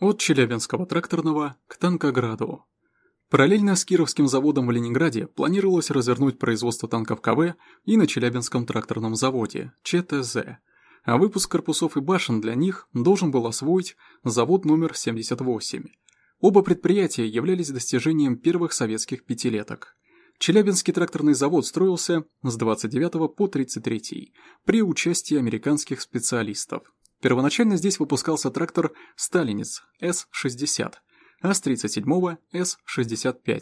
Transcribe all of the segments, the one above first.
От Челябинского тракторного к Танкограду. Параллельно с Кировским заводом в Ленинграде планировалось развернуть производство танков КВ и на Челябинском тракторном заводе, ЧТЗ. А выпуск корпусов и башен для них должен был освоить завод номер 78. Оба предприятия являлись достижением первых советских пятилеток. Челябинский тракторный завод строился с 29 по 33 при участии американских специалистов. Первоначально здесь выпускался трактор «Сталинец» С-60, а с 37-го С-65.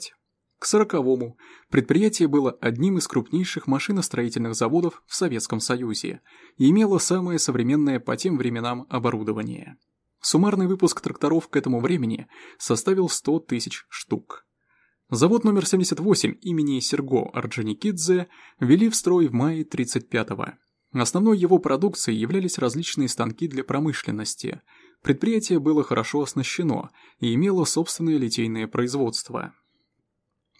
К 40-му предприятие было одним из крупнейших машиностроительных заводов в Советском Союзе и имело самое современное по тем временам оборудование. Суммарный выпуск тракторов к этому времени составил 100 тысяч штук. Завод номер 78 имени Серго Орджоникидзе ввели в строй в мае 35-го. Основной его продукцией являлись различные станки для промышленности. Предприятие было хорошо оснащено и имело собственное литейное производство.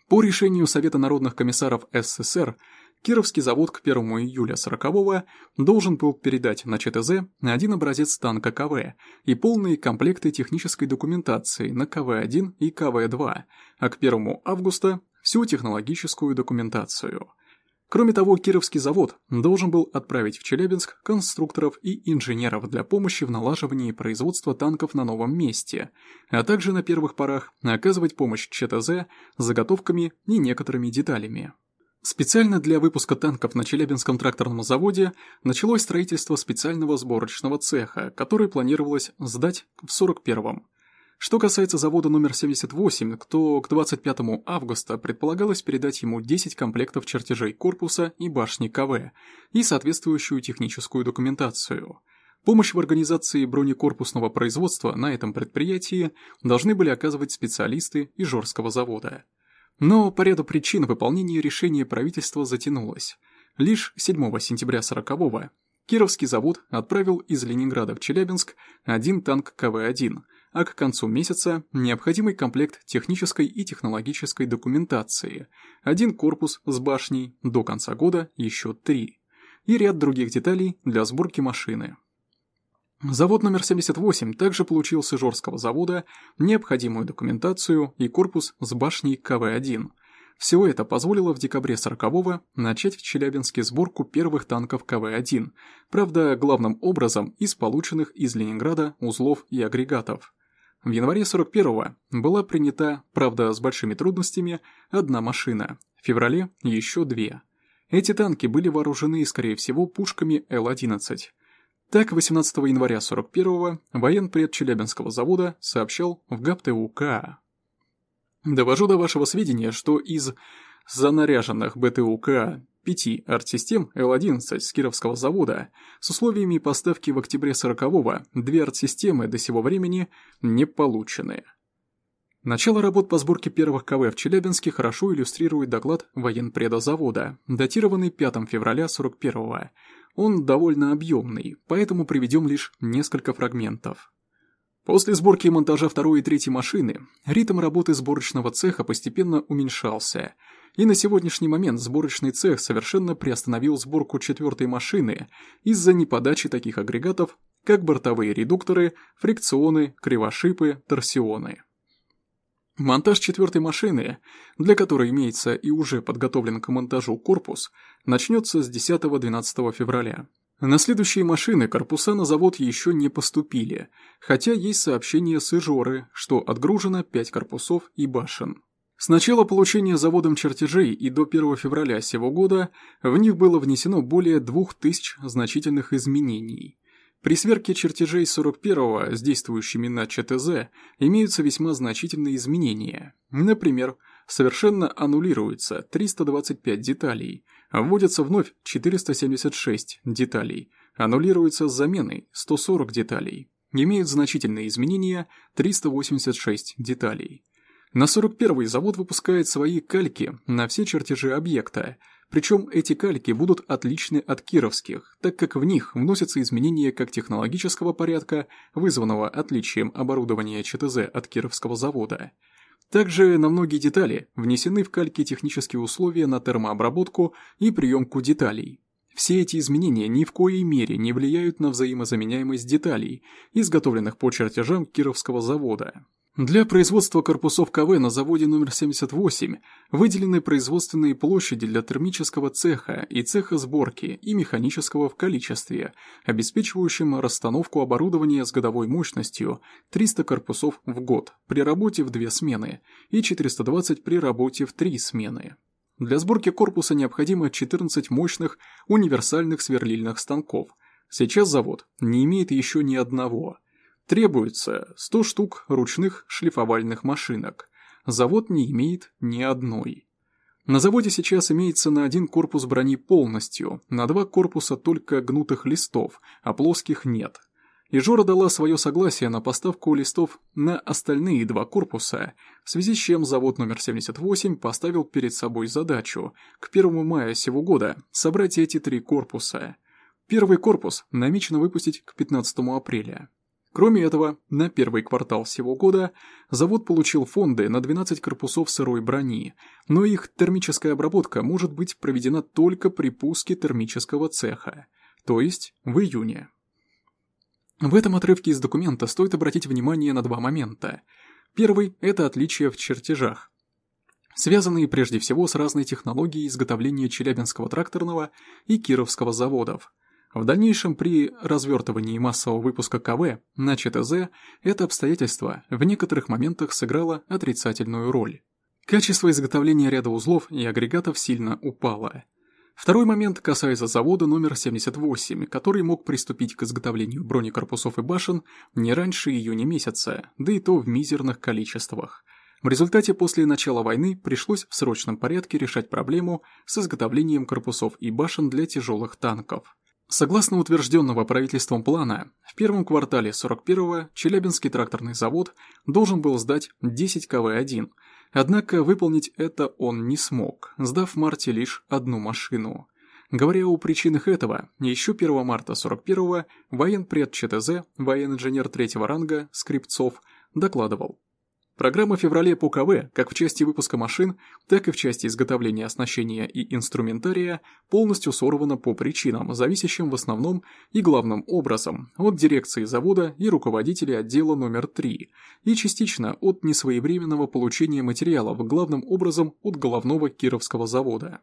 По решению Совета народных комиссаров СССР, Кировский завод к 1 июля 40-го должен был передать на ЧТЗ один образец танка КВ и полные комплекты технической документации на КВ-1 и КВ-2, а к 1 августа всю технологическую документацию – Кроме того, Кировский завод должен был отправить в Челябинск конструкторов и инженеров для помощи в налаживании производства танков на новом месте, а также на первых порах оказывать помощь ЧТЗ заготовками и некоторыми деталями. Специально для выпуска танков на Челябинском тракторном заводе началось строительство специального сборочного цеха, который планировалось сдать в 41-м. Что касается завода номер 78, то к 25 августа предполагалось передать ему 10 комплектов чертежей корпуса и башни КВ и соответствующую техническую документацию. Помощь в организации бронекорпусного производства на этом предприятии должны были оказывать специалисты Ижорского завода. Но по ряду причин выполнение решения правительства затянулось. Лишь 7 сентября 40-го Кировский завод отправил из Ленинграда в Челябинск один танк КВ-1 – а к концу месяца необходимый комплект технической и технологической документации, один корпус с башней, до конца года еще три, и ряд других деталей для сборки машины. Завод номер 78 также получил с Ижорского завода необходимую документацию и корпус с башней КВ-1. Всего это позволило в декабре 40-го начать в Челябинске сборку первых танков КВ-1, правда, главным образом из полученных из Ленинграда узлов и агрегатов. В январе 41-го была принята, правда с большими трудностями, одна машина, в феврале еще две. Эти танки были вооружены, скорее всего, пушками Л-11. Так, 18 января 41-го военпред Челябинского завода сообщал в ГАПТУК. Довожу до вашего сведения, что из занаряженных БТУК пяти артсистем Л-11 с Кировского завода с условиями поставки в октябре 40-го две артсистемы до сего времени не получены. Начало работ по сборке первых КВ в Челябинске хорошо иллюстрирует доклад военпреда завода, датированный 5 февраля 41-го. Он довольно объемный, поэтому приведем лишь несколько фрагментов. После сборки и монтажа второй и третьей машины ритм работы сборочного цеха постепенно уменьшался – и на сегодняшний момент сборочный цех совершенно приостановил сборку четвертой машины из-за неподачи таких агрегатов, как бортовые редукторы, фрикционы, кривошипы, торсионы. Монтаж четвертой машины, для которой имеется и уже подготовлен к монтажу корпус, начнется с 10-12 февраля. На следующие машины корпуса на завод еще не поступили, хотя есть сообщение с Ижоры, что отгружено 5 корпусов и башен. С начала получения заводом чертежей и до 1 февраля сего года в них было внесено более 2000 значительных изменений. При сверке чертежей 41-го с действующими на ЧТЗ имеются весьма значительные изменения. Например, совершенно аннулируется 325 деталей, вводятся вновь 476 деталей, аннулируется с заменой 140 деталей, имеют значительные изменения 386 деталей. На 41-й завод выпускает свои кальки на все чертежи объекта, причем эти кальки будут отличны от кировских, так как в них вносятся изменения как технологического порядка, вызванного отличием оборудования ЧТЗ от кировского завода. Также на многие детали внесены в кальки технические условия на термообработку и приемку деталей. Все эти изменения ни в коей мере не влияют на взаимозаменяемость деталей, изготовленных по чертежам Кировского завода. Для производства корпусов КВ на заводе номер 78 выделены производственные площади для термического цеха и цеха сборки и механического в количестве, обеспечивающим расстановку оборудования с годовой мощностью 300 корпусов в год при работе в две смены и 420 при работе в три смены. Для сборки корпуса необходимо 14 мощных универсальных сверлильных станков. Сейчас завод не имеет еще ни одного. Требуется 100 штук ручных шлифовальных машинок. Завод не имеет ни одной. На заводе сейчас имеется на один корпус брони полностью, на два корпуса только гнутых листов, а плоских нет. И Жора дала свое согласие на поставку листов на остальные два корпуса, в связи с чем завод номер 78 поставил перед собой задачу к 1 мая сего года собрать эти три корпуса. Первый корпус намечено выпустить к 15 апреля. Кроме этого, на первый квартал всего года завод получил фонды на 12 корпусов сырой брони, но их термическая обработка может быть проведена только при пуске термического цеха, то есть в июне. В этом отрывке из документа стоит обратить внимание на два момента. Первый – это отличия в чертежах, связанные прежде всего с разной технологией изготовления Челябинского тракторного и Кировского заводов. В дальнейшем при развертывании массового выпуска КВ на ЧТЗ это обстоятельство в некоторых моментах сыграло отрицательную роль. Качество изготовления ряда узлов и агрегатов сильно упало – Второй момент касается завода номер 78, который мог приступить к изготовлению бронекорпусов и башен не раньше июня месяца, да и то в мизерных количествах. В результате после начала войны пришлось в срочном порядке решать проблему с изготовлением корпусов и башен для тяжелых танков. Согласно утвержденного правительством плана, в первом квартале 41-го Челябинский тракторный завод должен был сдать 10 КВ-1, однако выполнить это он не смог, сдав в марте лишь одну машину. Говоря о причинах этого, еще 1 марта 41-го военпред ЧТЗ, военинженер третьего ранга Скрипцов, докладывал, Программа в феврале по КВ, как в части выпуска машин, так и в части изготовления оснащения и инструментария, полностью сорвана по причинам, зависящим в основном и главным образом от дирекции завода и руководителей отдела номер 3, и частично от несвоевременного получения материалов, главным образом от головного Кировского завода.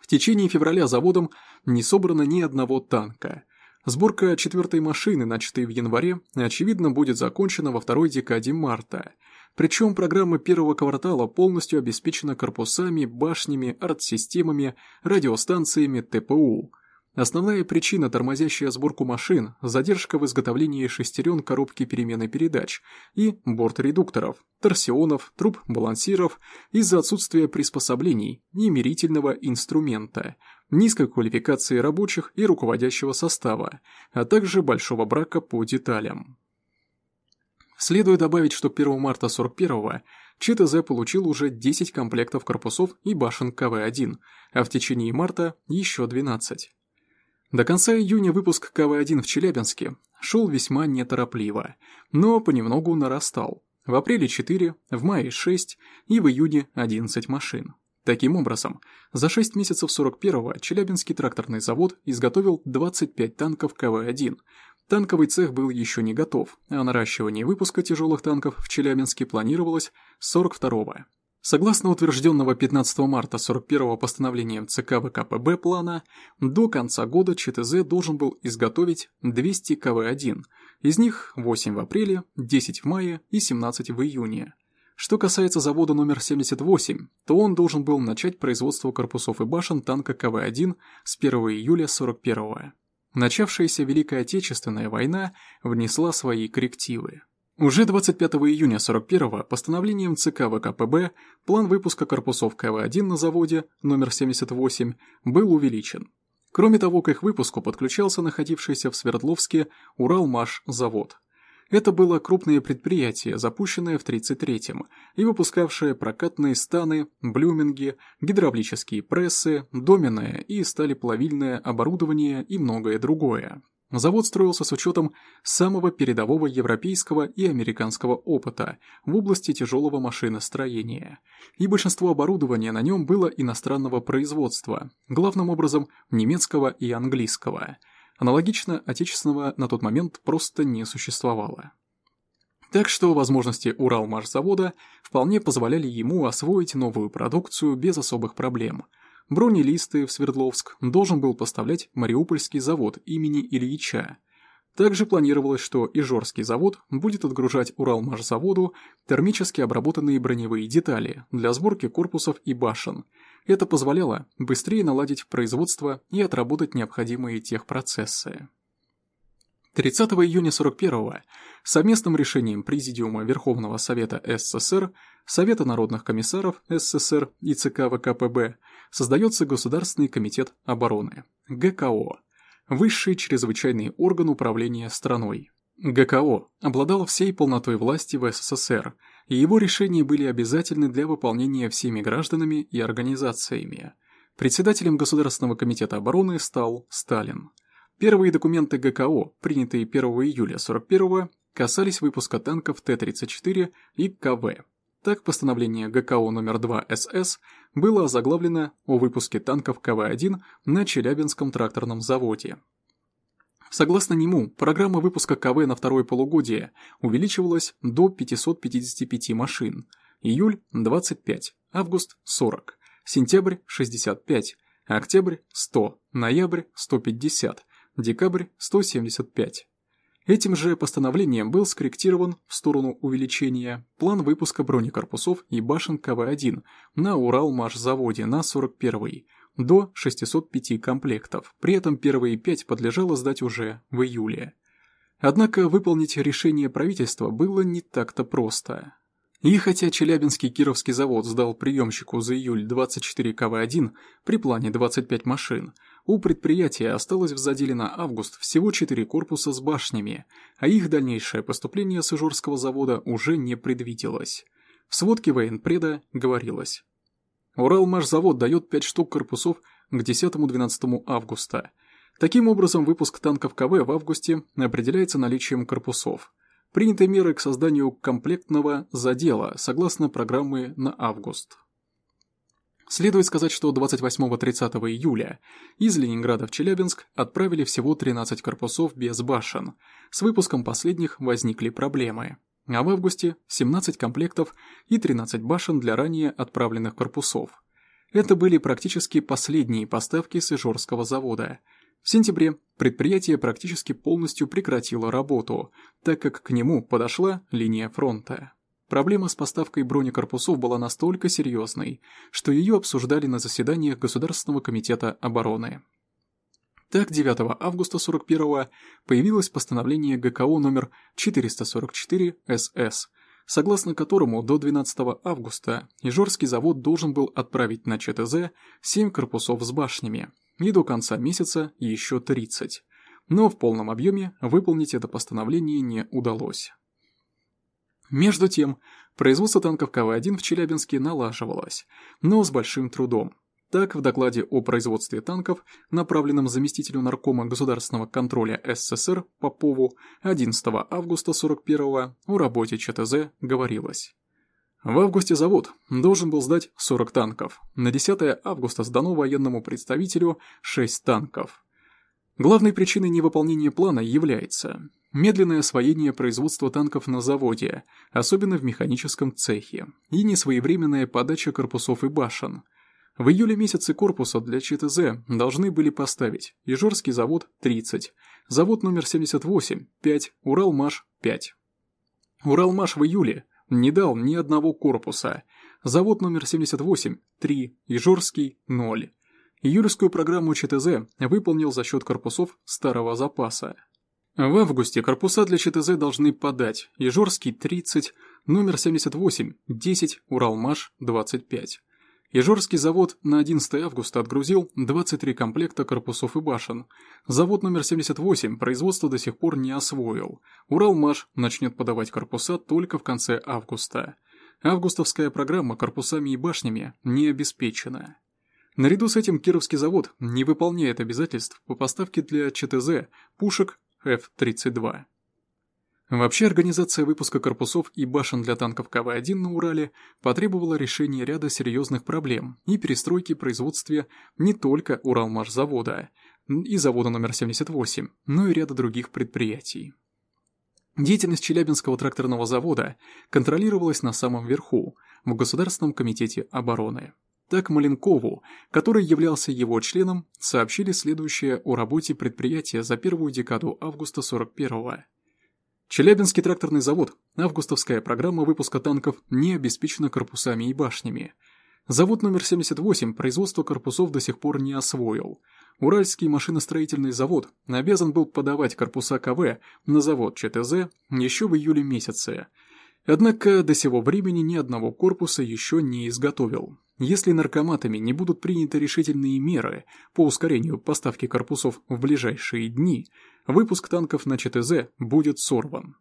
В течение февраля заводом не собрано ни одного танка – Сборка четвертой машины, начатой в январе, очевидно будет закончена во второй декаде марта. Причем программа первого квартала полностью обеспечена корпусами, башнями, арт-системами, радиостанциями ТПУ. Основная причина, тормозящая сборку машин, задержка в изготовлении шестерен коробки перемены передач и бортредукторов, торсионов, труб балансиров из-за отсутствия приспособлений и инструмента, низкой квалификации рабочих и руководящего состава, а также большого брака по деталям. Следует добавить, что к 1 марта 41-го ЧТЗ получил уже 10 комплектов корпусов и башен КВ-1, а в течение марта еще 12. До конца июня выпуск КВ-1 в Челябинске шел весьма неторопливо, но понемногу нарастал. В апреле 4, в мае 6 и в июне 11 машин. Таким образом, за 6 месяцев 41-го Челябинский тракторный завод изготовил 25 танков КВ-1. Танковый цех был еще не готов, а наращивание выпуска тяжелых танков в Челябинске планировалось с 42-го. Согласно утвержденного 15 марта 41-го постановлением ЦК ВКПБ плана, до конца года ЧТЗ должен был изготовить 200 КВ-1, из них 8 в апреле, 10 в мае и 17 в июне. Что касается завода номер 78, то он должен был начать производство корпусов и башен танка КВ-1 с 1 июля 41-го. Начавшаяся Великая Отечественная война внесла свои коррективы. Уже 25 июня 41-го постановлением ЦК ВКПБ план выпуска корпусов КВ-1 на заводе номер 78 был увеличен. Кроме того, к их выпуску подключался находившийся в Свердловске Уралмаш завод – это было крупное предприятие, запущенное в 1933-м и выпускавшее прокатные станы, блюминги, гидравлические прессы, доменное и сталеплавильное оборудование и многое другое. Завод строился с учетом самого передового европейского и американского опыта в области тяжелого машиностроения, и большинство оборудования на нем было иностранного производства, главным образом немецкого и английского. Аналогично отечественного на тот момент просто не существовало. Так что возможности Уралмашзавода вполне позволяли ему освоить новую продукцию без особых проблем – Бронелисты в Свердловск должен был поставлять Мариупольский завод имени Ильича. Также планировалось, что Ижорский завод будет отгружать Уралмашзаводу термически обработанные броневые детали для сборки корпусов и башен. Это позволяло быстрее наладить производство и отработать необходимые техпроцессы. 30 июня 41-го совместным решением Президиума Верховного Совета СССР, Совета народных комиссаров СССР и ЦК ВКПБ создается Государственный комитет обороны, ГКО, высший чрезвычайный орган управления страной. ГКО обладал всей полнотой власти в СССР, и его решения были обязательны для выполнения всеми гражданами и организациями. Председателем Государственного комитета обороны стал Сталин. Первые документы ГКО, принятые 1 июля 41 касались выпуска танков Т-34 и КВ. Так, постановление ГКО номер 2 СС было озаглавлено о выпуске танков КВ-1 на Челябинском тракторном заводе. Согласно нему, программа выпуска КВ на второе полугодие увеличивалась до 555 машин, июль – 25, август – 40, сентябрь – 65, октябрь – 100, ноябрь – 150, декабрь – 175. Этим же постановлением был скорректирован в сторону увеличения план выпуска бронекорпусов и башен КВ-1 на Уралмашзаводе на 41-й до 605 комплектов, при этом первые пять подлежало сдать уже в июле. Однако выполнить решение правительства было не так-то просто. И хотя Челябинский Кировский завод сдал приемщику за июль 24 КВ-1 при плане 25 машин, у предприятия осталось в заделе на август всего 4 корпуса с башнями, а их дальнейшее поступление с Ижорского завода уже не предвиделось. В сводке военпреда говорилось. Уралмашзавод дает 5 штук корпусов к 10-12 августа. Таким образом, выпуск танков КВ в августе определяется наличием корпусов. Приняты меры к созданию комплектного задела согласно программы на август. Следует сказать, что 28-30 июля из Ленинграда в Челябинск отправили всего 13 корпусов без башен. С выпуском последних возникли проблемы. А в августе 17 комплектов и 13 башен для ранее отправленных корпусов. Это были практически последние поставки с Ижорского завода. В сентябре предприятие практически полностью прекратило работу, так как к нему подошла линия фронта. Проблема с поставкой бронекорпусов была настолько серьезной, что ее обсуждали на заседаниях Государственного комитета обороны. Так, 9 августа 41 появилось постановление ГКО номер 444 СС, согласно которому до 12 августа Ижорский завод должен был отправить на ЧТЗ 7 корпусов с башнями, и до конца месяца еще 30. Но в полном объеме выполнить это постановление не удалось. Между тем, производство танков КВ-1 в Челябинске налаживалось, но с большим трудом. Так, в докладе о производстве танков, направленном заместителю наркома государственного контроля СССР Попову 11 августа 41 о работе ЧТЗ говорилось. В августе завод должен был сдать 40 танков, на 10 августа сдано военному представителю 6 танков. Главной причиной невыполнения плана является медленное освоение производства танков на заводе, особенно в механическом цехе, и несвоевременная подача корпусов и башен. В июле месяце корпуса для ЧТЗ должны были поставить Ижорский завод 30, завод номер 78 5, Уралмаш 5. Уралмаш в июле не дал ни одного корпуса, завод номер 78 3, Ижорский 0. Июльскую программу ЧТЗ выполнил за счет корпусов старого запаса. В августе корпуса для ЧТЗ должны подать Ижорский 30, номер 78, 10, Уралмаш 25. Ижорский завод на 11 августа отгрузил 23 комплекта корпусов и башен. Завод номер 78 производство до сих пор не освоил. Уралмаш начнет подавать корпуса только в конце августа. Августовская программа корпусами и башнями не обеспечена. Наряду с этим Кировский завод не выполняет обязательств по поставке для ЧТЗ пушек F-32. Вообще организация выпуска корпусов и башен для танков КВ-1 на Урале потребовала решения ряда серьезных проблем и перестройки производства не только Уралмашзавода и завода номер 78, но и ряда других предприятий. Деятельность Челябинского тракторного завода контролировалась на самом верху, в Государственном комитете обороны. Так Маленкову, который являлся его членом, сообщили следующее о работе предприятия за первую декаду августа 41-го. Челябинский тракторный завод, августовская программа выпуска танков не обеспечена корпусами и башнями. Завод номер 78 производство корпусов до сих пор не освоил. Уральский машиностроительный завод обязан был подавать корпуса КВ на завод ЧТЗ еще в июле месяце. Однако до сего времени ни одного корпуса еще не изготовил. Если наркоматами не будут приняты решительные меры по ускорению поставки корпусов в ближайшие дни, выпуск танков на ЧТЗ будет сорван.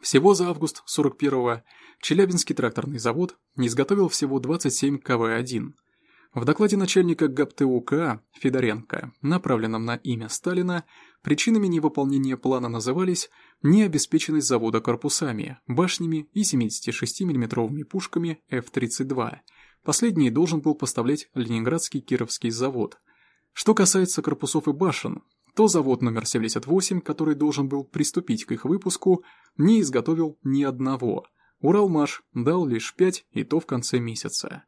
Всего за август 41-го Челябинский тракторный завод изготовил всего 27 КВ-1. В докладе начальника ГАПТУК Федоренко, направленном на имя Сталина, причинами невыполнения плана назывались необеспеченность завода корпусами, башнями и 76 миллиметровыми пушками F-32, Последний должен был поставлять Ленинградский Кировский завод. Что касается корпусов и башен, то завод номер 78, который должен был приступить к их выпуску, не изготовил ни одного. Уралмаш дал лишь пять, и то в конце месяца.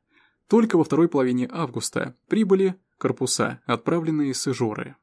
Только во второй половине августа прибыли корпуса, отправленные с Ижоры.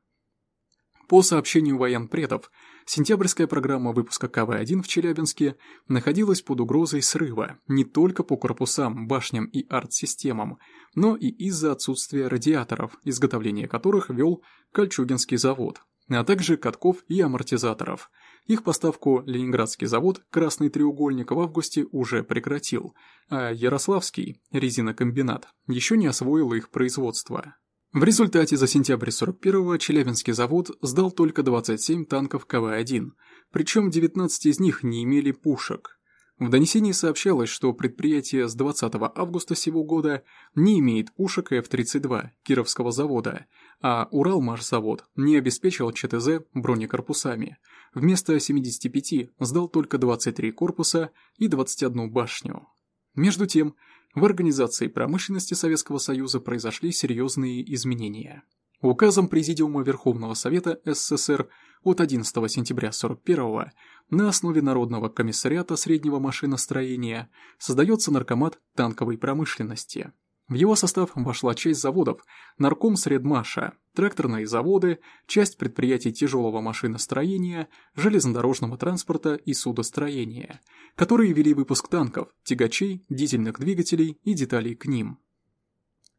По сообщению военпредов, сентябрьская программа выпуска КВ-1 в Челябинске находилась под угрозой срыва не только по корпусам, башням и арт-системам, но и из-за отсутствия радиаторов, изготовление которых вел Кольчугинский завод, а также катков и амортизаторов. Их поставку Ленинградский завод «Красный треугольник» в августе уже прекратил, а Ярославский, резинокомбинат, еще не освоил их производство. В результате за сентябрь 41-го Челябинский завод сдал только 27 танков КВ-1, причем 19 из них не имели пушек. В донесении сообщалось, что предприятие с 20 августа сего года не имеет пушек F-32 Кировского завода, а Уралмашзавод не обеспечил ЧТЗ бронекорпусами. Вместо 75 сдал только 23 корпуса и 21 башню. Между тем, в организации промышленности Советского Союза произошли серьезные изменения. Указом Президиума Верховного Совета СССР от 11 сентября 1941 на основе Народного комиссариата среднего машиностроения создается Наркомат танковой промышленности. В его состав вошла часть заводов Нарком Средмаша, тракторные заводы, часть предприятий тяжелого машиностроения, железнодорожного транспорта и судостроения, которые вели выпуск танков, тягачей, дизельных двигателей и деталей к ним.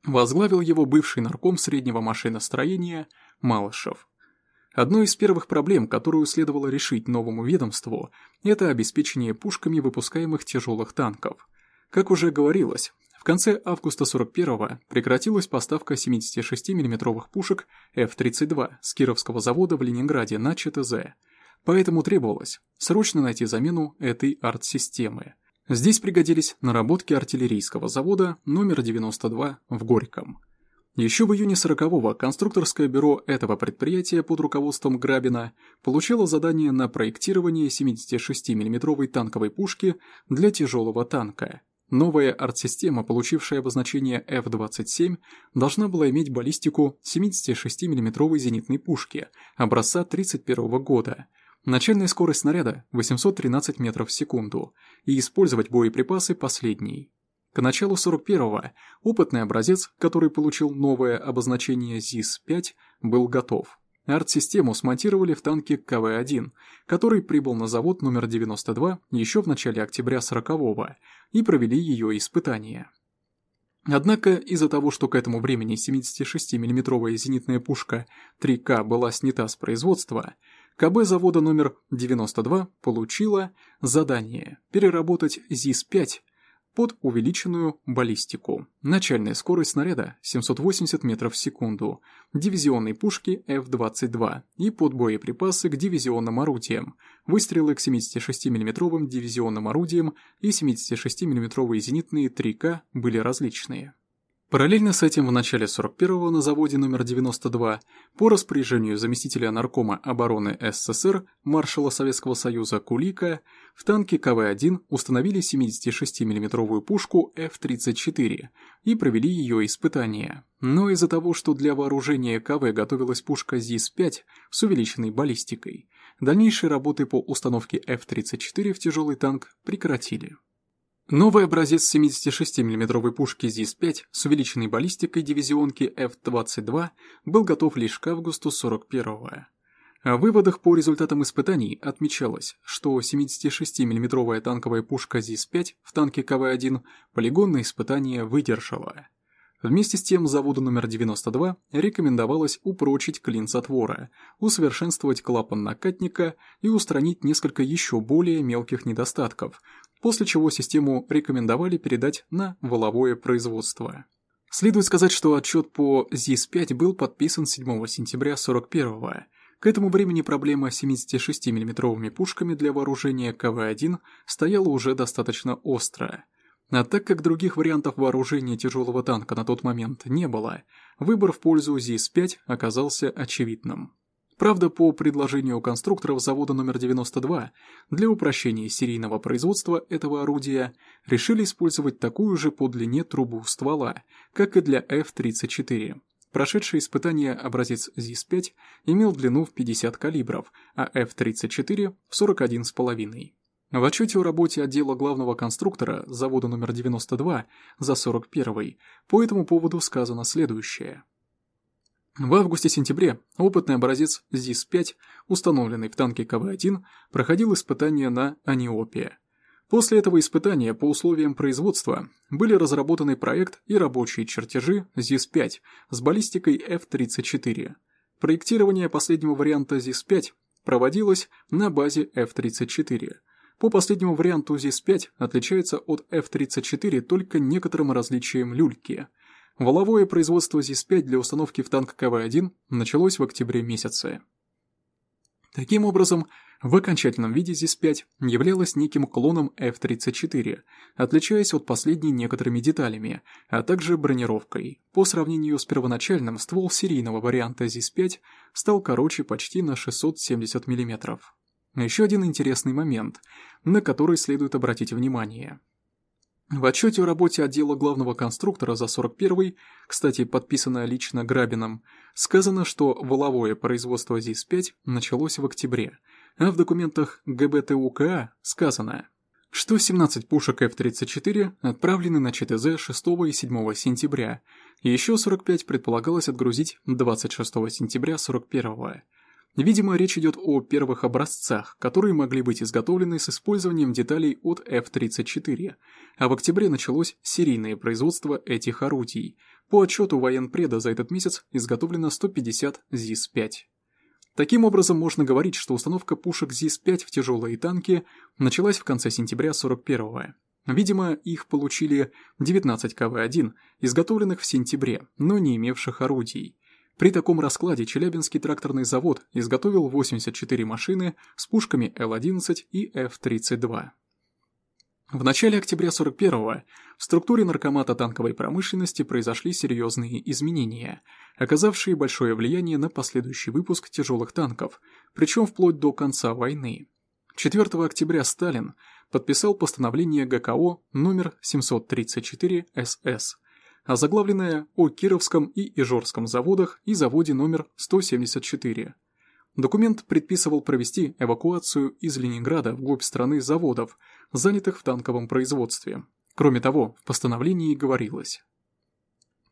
Возглавил его бывший нарком среднего машиностроения Малышев. Одной из первых проблем, которую следовало решить новому ведомству, это обеспечение пушками выпускаемых тяжелых танков. Как уже говорилось, в конце августа 41-го прекратилась поставка 76 миллиметровых пушек F-32 с Кировского завода в Ленинграде на ЧТЗ, поэтому требовалось срочно найти замену этой арт-системы. Здесь пригодились наработки артиллерийского завода номер 92 в Горьком. Еще в июне 40-го конструкторское бюро этого предприятия под руководством Грабина получило задание на проектирование 76 миллиметровой танковой пушки для тяжелого танка Новая арт-система, получившая обозначение F-27, должна была иметь баллистику 76 миллиметровой зенитной пушки образца 1931 года, начальная скорость снаряда 813 метров в секунду и использовать боеприпасы последней. К началу 41-го опытный образец, который получил новое обозначение ЗИС-5, был готов. Арт-систему смонтировали в танке КВ-1, который прибыл на завод номер 92 еще в начале октября 40-го и провели ее испытания. Однако из-за того, что к этому времени 76 миллиметровая зенитная пушка 3К была снята с производства, КБ завода номер 92 получила задание переработать ЗИС-5 под увеличенную баллистику. Начальная скорость снаряда 780 метров в секунду, дивизионной пушки F-22 и под боеприпасы к дивизионным орудиям, выстрелы к 76 миллиметровым дивизионным орудиям и 76 миллиметровые зенитные 3К были различные. Параллельно с этим в начале 41-го на заводе номер 92 по распоряжению заместителя наркома обороны СССР маршала Советского Союза Кулика в танке КВ-1 установили 76 миллиметровую пушку F-34 и провели ее испытания. Но из-за того, что для вооружения КВ готовилась пушка ЗИС-5 с увеличенной баллистикой, дальнейшие работы по установке F-34 в тяжелый танк прекратили. Новый образец 76 миллиметровой пушки ЗИС-5 с увеличенной баллистикой дивизионки F-22 был готов лишь к августу 41-го. В выводах по результатам испытаний отмечалось, что 76 миллиметровая танковая пушка ЗИС-5 в танке КВ-1 полигонное испытание выдержала. Вместе с тем заводу номер 92 рекомендовалось упрочить клин затвора, усовершенствовать клапан накатника и устранить несколько еще более мелких недостатков, после чего систему рекомендовали передать на воловое производство. Следует сказать, что отчет по ЗИС-5 был подписан 7 сентября 41-го. К этому времени проблема 76 миллиметровыми пушками для вооружения КВ-1 стояла уже достаточно остро. А так как других вариантов вооружения тяжелого танка на тот момент не было, выбор в пользу ЗИС-5 оказался очевидным. Правда, по предложению конструкторов завода номер 92, для упрощения серийного производства этого орудия решили использовать такую же по длине трубу ствола, как и для F-34. Прошедший испытание образец ЗИС-5 имел длину в 50 калибров, а F-34 в 41,5. В отчете о работе отдела главного конструктора завода номер 92 за 41 по этому поводу сказано следующее. В августе-сентябре опытный образец ЗИС-5, установленный в танке КВ-1, проходил испытания на Аниопе. После этого испытания по условиям производства были разработаны проект и рабочие чертежи ЗИС-5 с баллистикой F-34. Проектирование последнего варианта ЗИС-5 проводилось на базе F-34. По последнему варианту ЗИС-5 отличается от F-34 только некоторым различием люльки – Воловое производство ЗИС-5 для установки в танк КВ-1 началось в октябре месяце. Таким образом, в окончательном виде ЗИС-5 являлась неким клоном F-34, отличаясь от последней некоторыми деталями, а также бронировкой. По сравнению с первоначальным, ствол серийного варианта ЗИС-5 стал короче почти на 670 мм. Еще один интересный момент, на который следует обратить внимание. В отчете о работе отдела главного конструктора за 41-й, кстати, подписанное лично Грабином, сказано, что воловое производство ЗИС-5 началось в октябре, а в документах ГБТУКА сказано, что 17 пушек F-34 отправлены на ЧТЗ 6 и 7 сентября, и еще 45 предполагалось отгрузить 26 сентября 41-го. Видимо, речь идет о первых образцах, которые могли быть изготовлены с использованием деталей от F-34, а в октябре началось серийное производство этих орудий. По отчету военпреда за этот месяц изготовлено 150 ЗИС-5. Таким образом, можно говорить, что установка пушек ЗИС-5 в тяжелые танки началась в конце сентября 41-го. Видимо, их получили 19 КВ-1, изготовленных в сентябре, но не имевших орудий. При таком раскладе Челябинский тракторный завод изготовил 84 машины с пушками Л-11 и Ф-32. В начале октября 41-го в структуре наркомата танковой промышленности произошли серьезные изменения, оказавшие большое влияние на последующий выпуск тяжелых танков, причем вплоть до конца войны. 4 октября Сталин подписал постановление ГКО номер 734 СС озаглавленная о Кировском и Ижорском заводах и заводе номер 174. Документ предписывал провести эвакуацию из Ленинграда вглубь страны заводов, занятых в танковом производстве. Кроме того, в постановлении говорилось.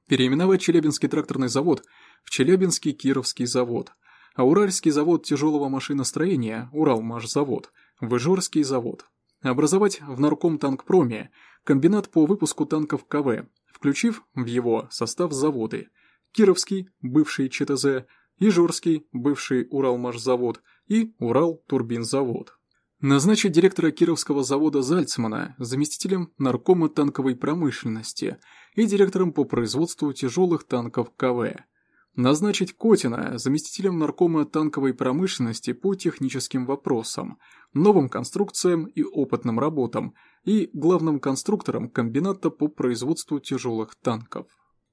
Переименовать Челябинский тракторный завод в Челябинский Кировский завод, а Уральский завод тяжелого машиностроения Уралмашзавод. В Ижорский завод, образовать в Нарком танкпроме. Комбинат по выпуску танков КВ включив в его состав заводы Кировский, бывший ЧТЗ, Ижорский, бывший Уралмашзавод и Урал-турбинзавод. Назначить директора Кировского завода Зальцмана заместителем наркома танковой промышленности и директором по производству тяжелых танков КВ. Назначить Котина заместителем наркома танковой промышленности по техническим вопросам, новым конструкциям и опытным работам и главным конструктором комбината по производству тяжелых танков.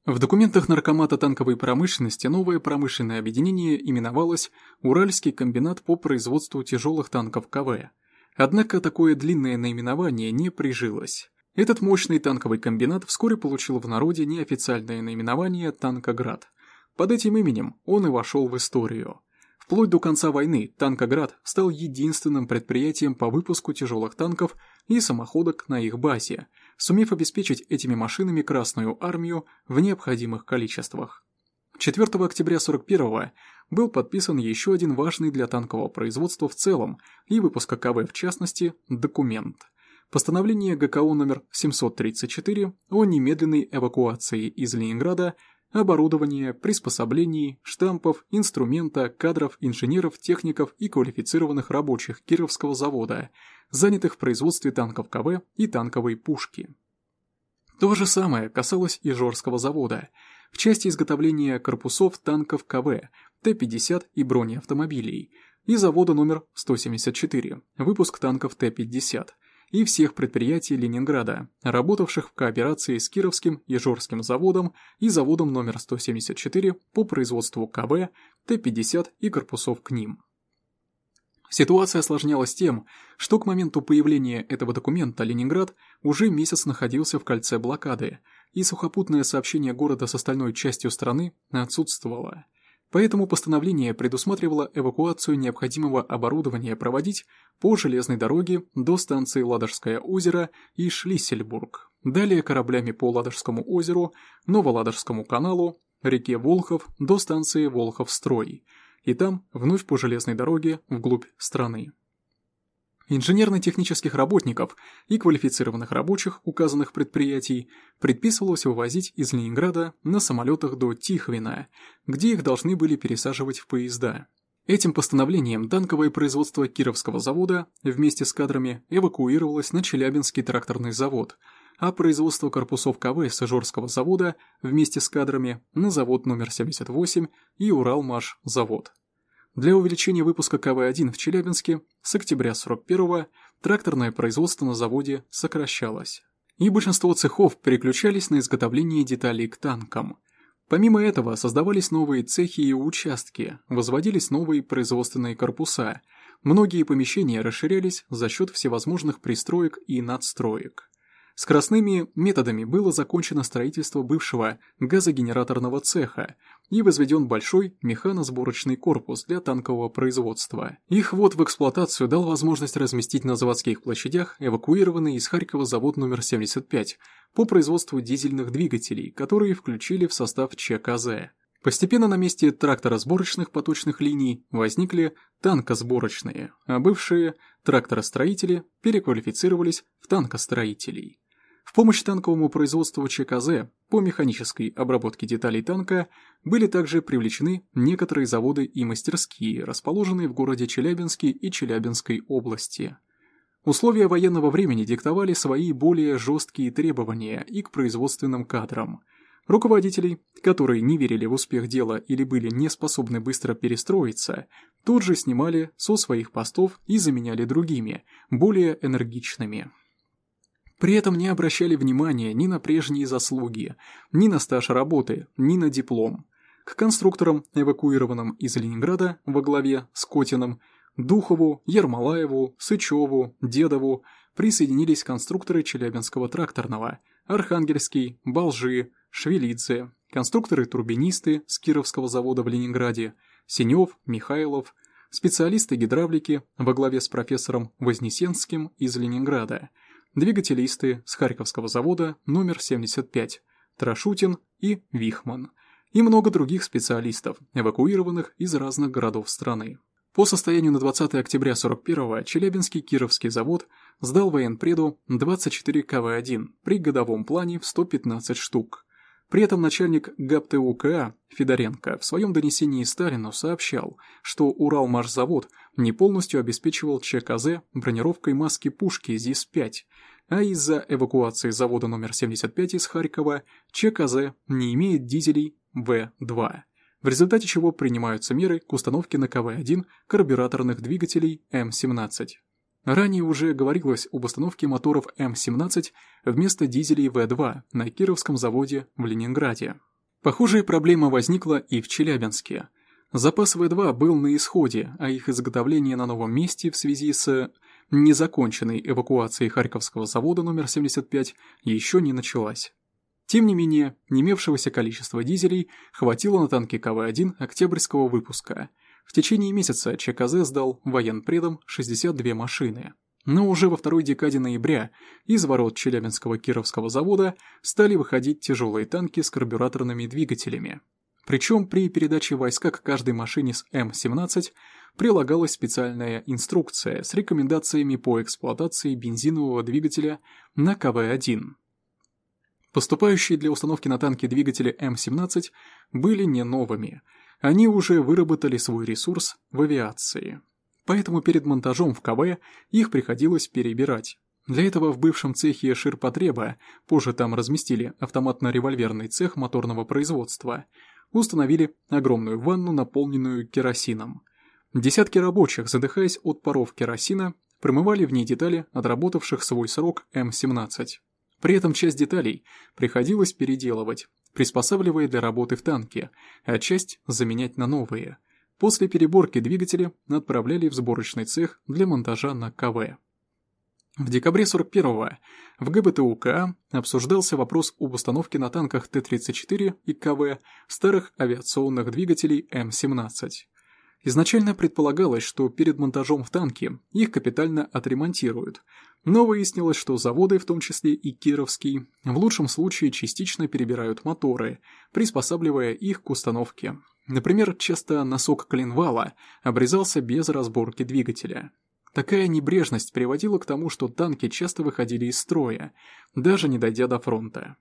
В документах Наркомата танковой промышленности новое промышленное объединение именовалось «Уральский комбинат по производству тяжелых танков КВ». Однако такое длинное наименование не прижилось. Этот мощный танковый комбинат вскоре получил в народе неофициальное наименование «Танкоград». Под этим именем он и вошел в историю. Вплоть до конца войны Танкоград стал единственным предприятием по выпуску тяжелых танков и самоходок на их базе, сумев обеспечить этими машинами Красную армию в необходимых количествах. 4 октября 41 был подписан еще один важный для танкового производства в целом и выпуска КВ в частности документ – постановление ГКО номер 734 о немедленной эвакуации из Ленинграда оборудования, приспособлений, штампов, инструмента, кадров, инженеров, техников и квалифицированных рабочих Кировского завода, занятых в производстве танков КВ и танковой пушки. То же самое касалось и Жорского завода, в части изготовления корпусов танков КВ, Т-50 и бронеавтомобилей, и завода номер 174, выпуск танков Т-50, и всех предприятий Ленинграда, работавших в кооперации с Кировским и Жорским заводом и заводом номер 174 по производству КВ, Т-50 и корпусов к ним. Ситуация осложнялась тем, что к моменту появления этого документа Ленинград уже месяц находился в кольце блокады, и сухопутное сообщение города с остальной частью страны отсутствовало. Поэтому постановление предусматривало эвакуацию необходимого оборудования проводить по железной дороге до станции Ладожское озеро и Шлиссельбург, далее кораблями по Ладожскому озеру, Новоладожскому каналу, реке Волхов до станции Волхов-Строй, и там вновь по железной дороге вглубь страны. Инженерно-технических работников и квалифицированных рабочих указанных предприятий предписывалось вывозить из Ленинграда на самолетах до Тихвина, где их должны были пересаживать в поезда. Этим постановлением танковое производство Кировского завода вместе с кадрами эвакуировалось на Челябинский тракторный завод, а производство корпусов КВ Сажорского завода вместе с кадрами на завод номер 78 и Уралмаш завод. Для увеличения выпуска КВ-1 в Челябинске с октября 41-го тракторное производство на заводе сокращалось. И большинство цехов переключались на изготовление деталей к танкам. Помимо этого создавались новые цехи и участки, возводились новые производственные корпуса, многие помещения расширялись за счет всевозможных пристроек и надстроек. Скоростными методами было закончено строительство бывшего газогенераторного цеха и возведен большой механосборочный корпус для танкового производства. Их ввод в эксплуатацию дал возможность разместить на заводских площадях эвакуированный из Харькова завод номер 75 по производству дизельных двигателей, которые включили в состав ЧКЗ. Постепенно на месте тракторосборочных поточных линий возникли танкосборочные, а бывшие тракторостроители переквалифицировались в танкостроителей. Помощь танковому производству ЧКЗ по механической обработке деталей танка были также привлечены некоторые заводы и мастерские, расположенные в городе Челябинске и Челябинской области. Условия военного времени диктовали свои более жесткие требования и к производственным кадрам. Руководителей, которые не верили в успех дела или были не способны быстро перестроиться, тут же снимали со своих постов и заменяли другими, более энергичными. При этом не обращали внимания ни на прежние заслуги, ни на стаж работы, ни на диплом. К конструкторам, эвакуированным из Ленинграда во главе с Котиным, Духову, Ермолаеву, Сычеву, Дедову присоединились конструкторы Челябинского тракторного, Архангельский, Балжи, Швелидзе, конструкторы-турбинисты с Кировского завода в Ленинграде, Синев, Михайлов, специалисты гидравлики во главе с профессором Вознесенским из Ленинграда – двигателисты с Харьковского завода номер 75, Трашутин и Вихман, и много других специалистов, эвакуированных из разных городов страны. По состоянию на 20 октября 41-го Челябинский Кировский завод сдал военпреду 24 КВ-1 при годовом плане в 115 штук. При этом начальник ГАПТУКА Федоренко в своем донесении Сталину сообщал, что Уралмашзавод не полностью обеспечивал ЧКЗ бронировкой маски пушки ЗИС-5, а из-за эвакуации завода номер 75 из Харькова ЧКЗ не имеет дизелей В-2, в результате чего принимаются меры к установке на КВ-1 карбюраторных двигателей М-17. Ранее уже говорилось об установке моторов М-17 вместо дизелей В-2 на Кировском заводе в Ленинграде. Похожая проблема возникла и в Челябинске. Запас В2 был на исходе, а их изготовление на новом месте в связи с незаконченной эвакуацией Харьковского завода номер 75 еще не началась. Тем не менее, не имевшегося количества дизелей хватило на танки КВ-1 октябрьского выпуска. В течение месяца ЧКЗ сдал военпредам 62 машины. Но уже во второй декаде ноября из ворот Челябинского Кировского завода стали выходить тяжелые танки с карбюраторными двигателями. Причем при передаче войска к каждой машине с М-17 прилагалась специальная инструкция с рекомендациями по эксплуатации бензинового двигателя на КВ-1. Поступающие для установки на танки двигатели М-17 были не новыми, они уже выработали свой ресурс в авиации. Поэтому перед монтажом в КВ их приходилось перебирать. Для этого в бывшем цехе ширпотреба, позже там разместили автоматно-револьверный цех моторного производства, установили огромную ванну, наполненную керосином. Десятки рабочих, задыхаясь от паров керосина, промывали в ней детали отработавших свой срок М-17. При этом часть деталей приходилось переделывать, приспосабливая для работы в танке, а часть заменять на новые. После переборки двигателя отправляли в сборочный цех для монтажа на КВ. В декабре 41-го в ГБТУК обсуждался вопрос об установке на танках Т-34 и КВ старых авиационных двигателей М-17. Изначально предполагалось, что перед монтажом в танке их капитально отремонтируют, но выяснилось, что заводы, в том числе и Кировский, в лучшем случае частично перебирают моторы, приспосабливая их к установке. Например, часто носок коленвала обрезался без разборки двигателя. Такая небрежность приводила к тому, что танки часто выходили из строя, даже не дойдя до фронта.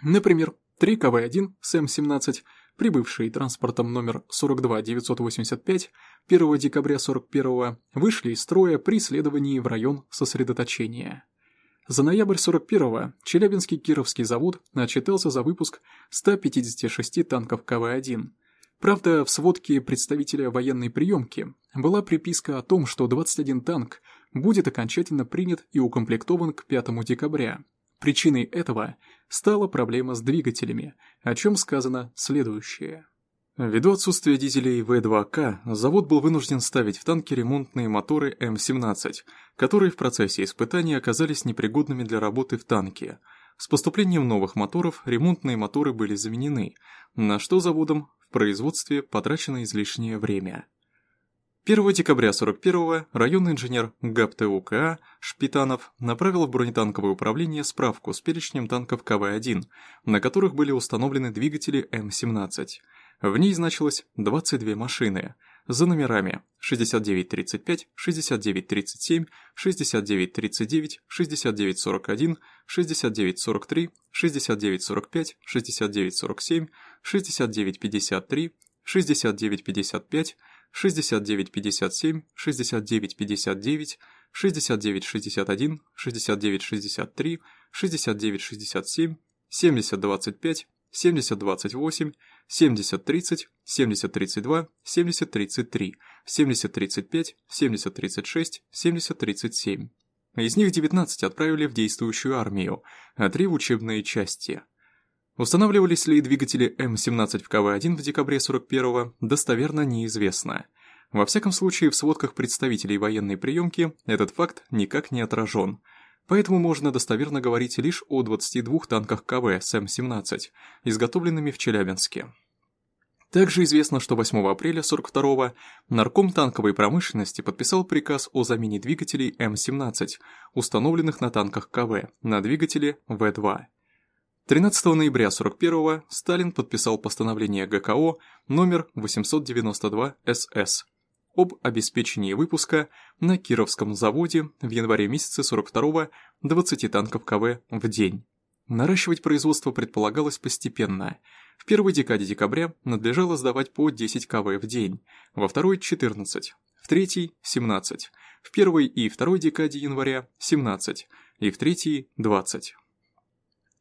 Например, 3 КВ-1 с М-17 прибывшие транспортом номер 42985 1 декабря 41 вышли из строя при следовании в район сосредоточения. За ноябрь 41-го Челябинский Кировский завод отчитался за выпуск 156 танков КВ-1. Правда, в сводке представителя военной приемки была приписка о том, что 21 танк будет окончательно принят и укомплектован к 5 декабря, Причиной этого стала проблема с двигателями, о чем сказано следующее. Ввиду отсутствия дизелей В2К, завод был вынужден ставить в танки ремонтные моторы М17, которые в процессе испытаний оказались непригодными для работы в танке. С поступлением новых моторов ремонтные моторы были заменены, на что заводом в производстве потрачено излишнее время. 1 декабря 41-го районный инженер ГАПТУКА Шпитанов направил в бронетанковое управление справку с перечнем танков КВ-1, на которых были установлены двигатели М-17. В ней значилось 22 машины, за номерами 6935, 6937, 6939, 6941, 6943, 6945, 6947, 6953, 6955, 6957, 6959, 6961, 6963, 6967, 7025, 7028, 7030, 7032, 7033, 7035, 7036, 7037. Из них 19 отправили в действующую армию, а 3 в учебные части. Устанавливались ли двигатели М-17 в КВ-1 в декабре 41-го, достоверно неизвестно. Во всяком случае, в сводках представителей военной приемки этот факт никак не отражен, поэтому можно достоверно говорить лишь о 22 танках КВ с М-17, изготовленными в Челябинске. Также известно, что 8 апреля 42-го Нарком танковой промышленности подписал приказ о замене двигателей М-17, установленных на танках КВ, на двигатели В-2. 13 ноября 41-го Сталин подписал постановление ГКО номер 892 СС об обеспечении выпуска на Кировском заводе в январе месяце 42-го 20 танков КВ в день. Наращивать производство предполагалось постепенно. В первой декаде декабря надлежало сдавать по 10 КВ в день, во второй – 14, в третьей – 17, в первой и второй декаде января – 17 и в третьей – 20.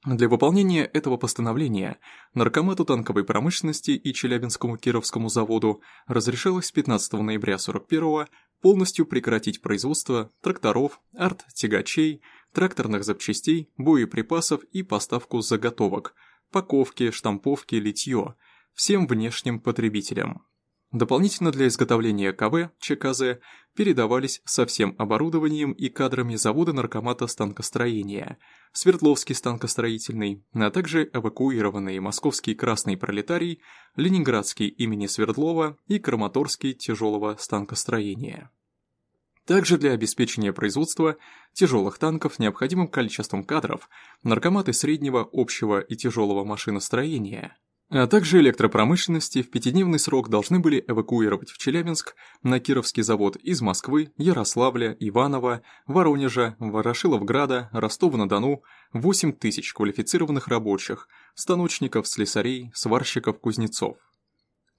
Для выполнения этого постановления Наркомату танковой промышленности и Челябинскому Кировскому заводу разрешалось с 15 ноября 41 полностью прекратить производство тракторов, арт-тягачей, тракторных запчастей, боеприпасов и поставку заготовок, паковки, штамповки, литье всем внешним потребителям. Дополнительно для изготовления КВ, ЧКЗ, передавались со всем оборудованием и кадрами завода наркомата станкостроения, Свердловский станкостроительный, а также эвакуированные Московский Красный Пролетарий, Ленинградский имени Свердлова и Краматорский тяжелого станкостроения. Также для обеспечения производства тяжелых танков необходимым количеством кадров наркоматы среднего, общего и тяжелого машиностроения – а также электропромышленности в пятидневный срок должны были эвакуировать в Челябинск на Кировский завод из Москвы, Ярославля, Иваново, Воронежа, Ворошиловграда, Ростова-на-Дону 8 тысяч квалифицированных рабочих, станочников, слесарей, сварщиков, кузнецов.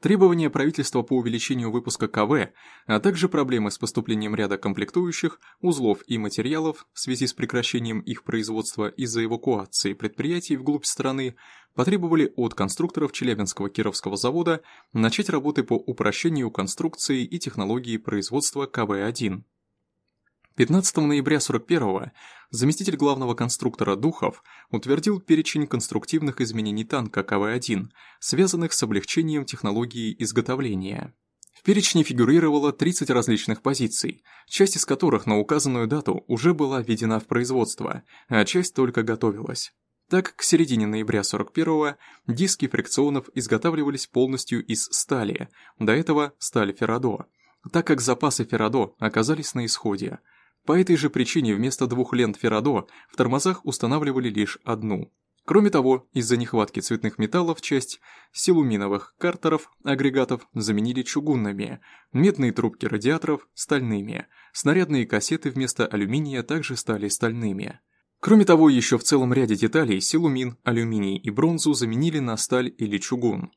Требования правительства по увеличению выпуска КВ, а также проблемы с поступлением ряда комплектующих, узлов и материалов в связи с прекращением их производства из-за эвакуации предприятий вглубь страны потребовали от конструкторов Челябинского Кировского завода начать работы по упрощению конструкции и технологии производства КВ-1. 15 ноября 41-го заместитель главного конструктора Духов утвердил перечень конструктивных изменений танка КВ-1, связанных с облегчением технологии изготовления. В перечне фигурировало 30 различных позиций, часть из которых на указанную дату уже была введена в производство, а часть только готовилась. Так, к середине ноября 41-го диски фрикционов изготавливались полностью из стали, до этого сталь Феррадо, так как запасы Феррадо оказались на исходе – по этой же причине вместо двух лент Феррадо в тормозах устанавливали лишь одну. Кроме того, из-за нехватки цветных металлов часть силуминовых картеров, агрегатов заменили чугунными, медные трубки радиаторов – стальными, снарядные кассеты вместо алюминия также стали стальными. Кроме того, еще в целом ряде деталей силумин, алюминий и бронзу заменили на сталь или чугун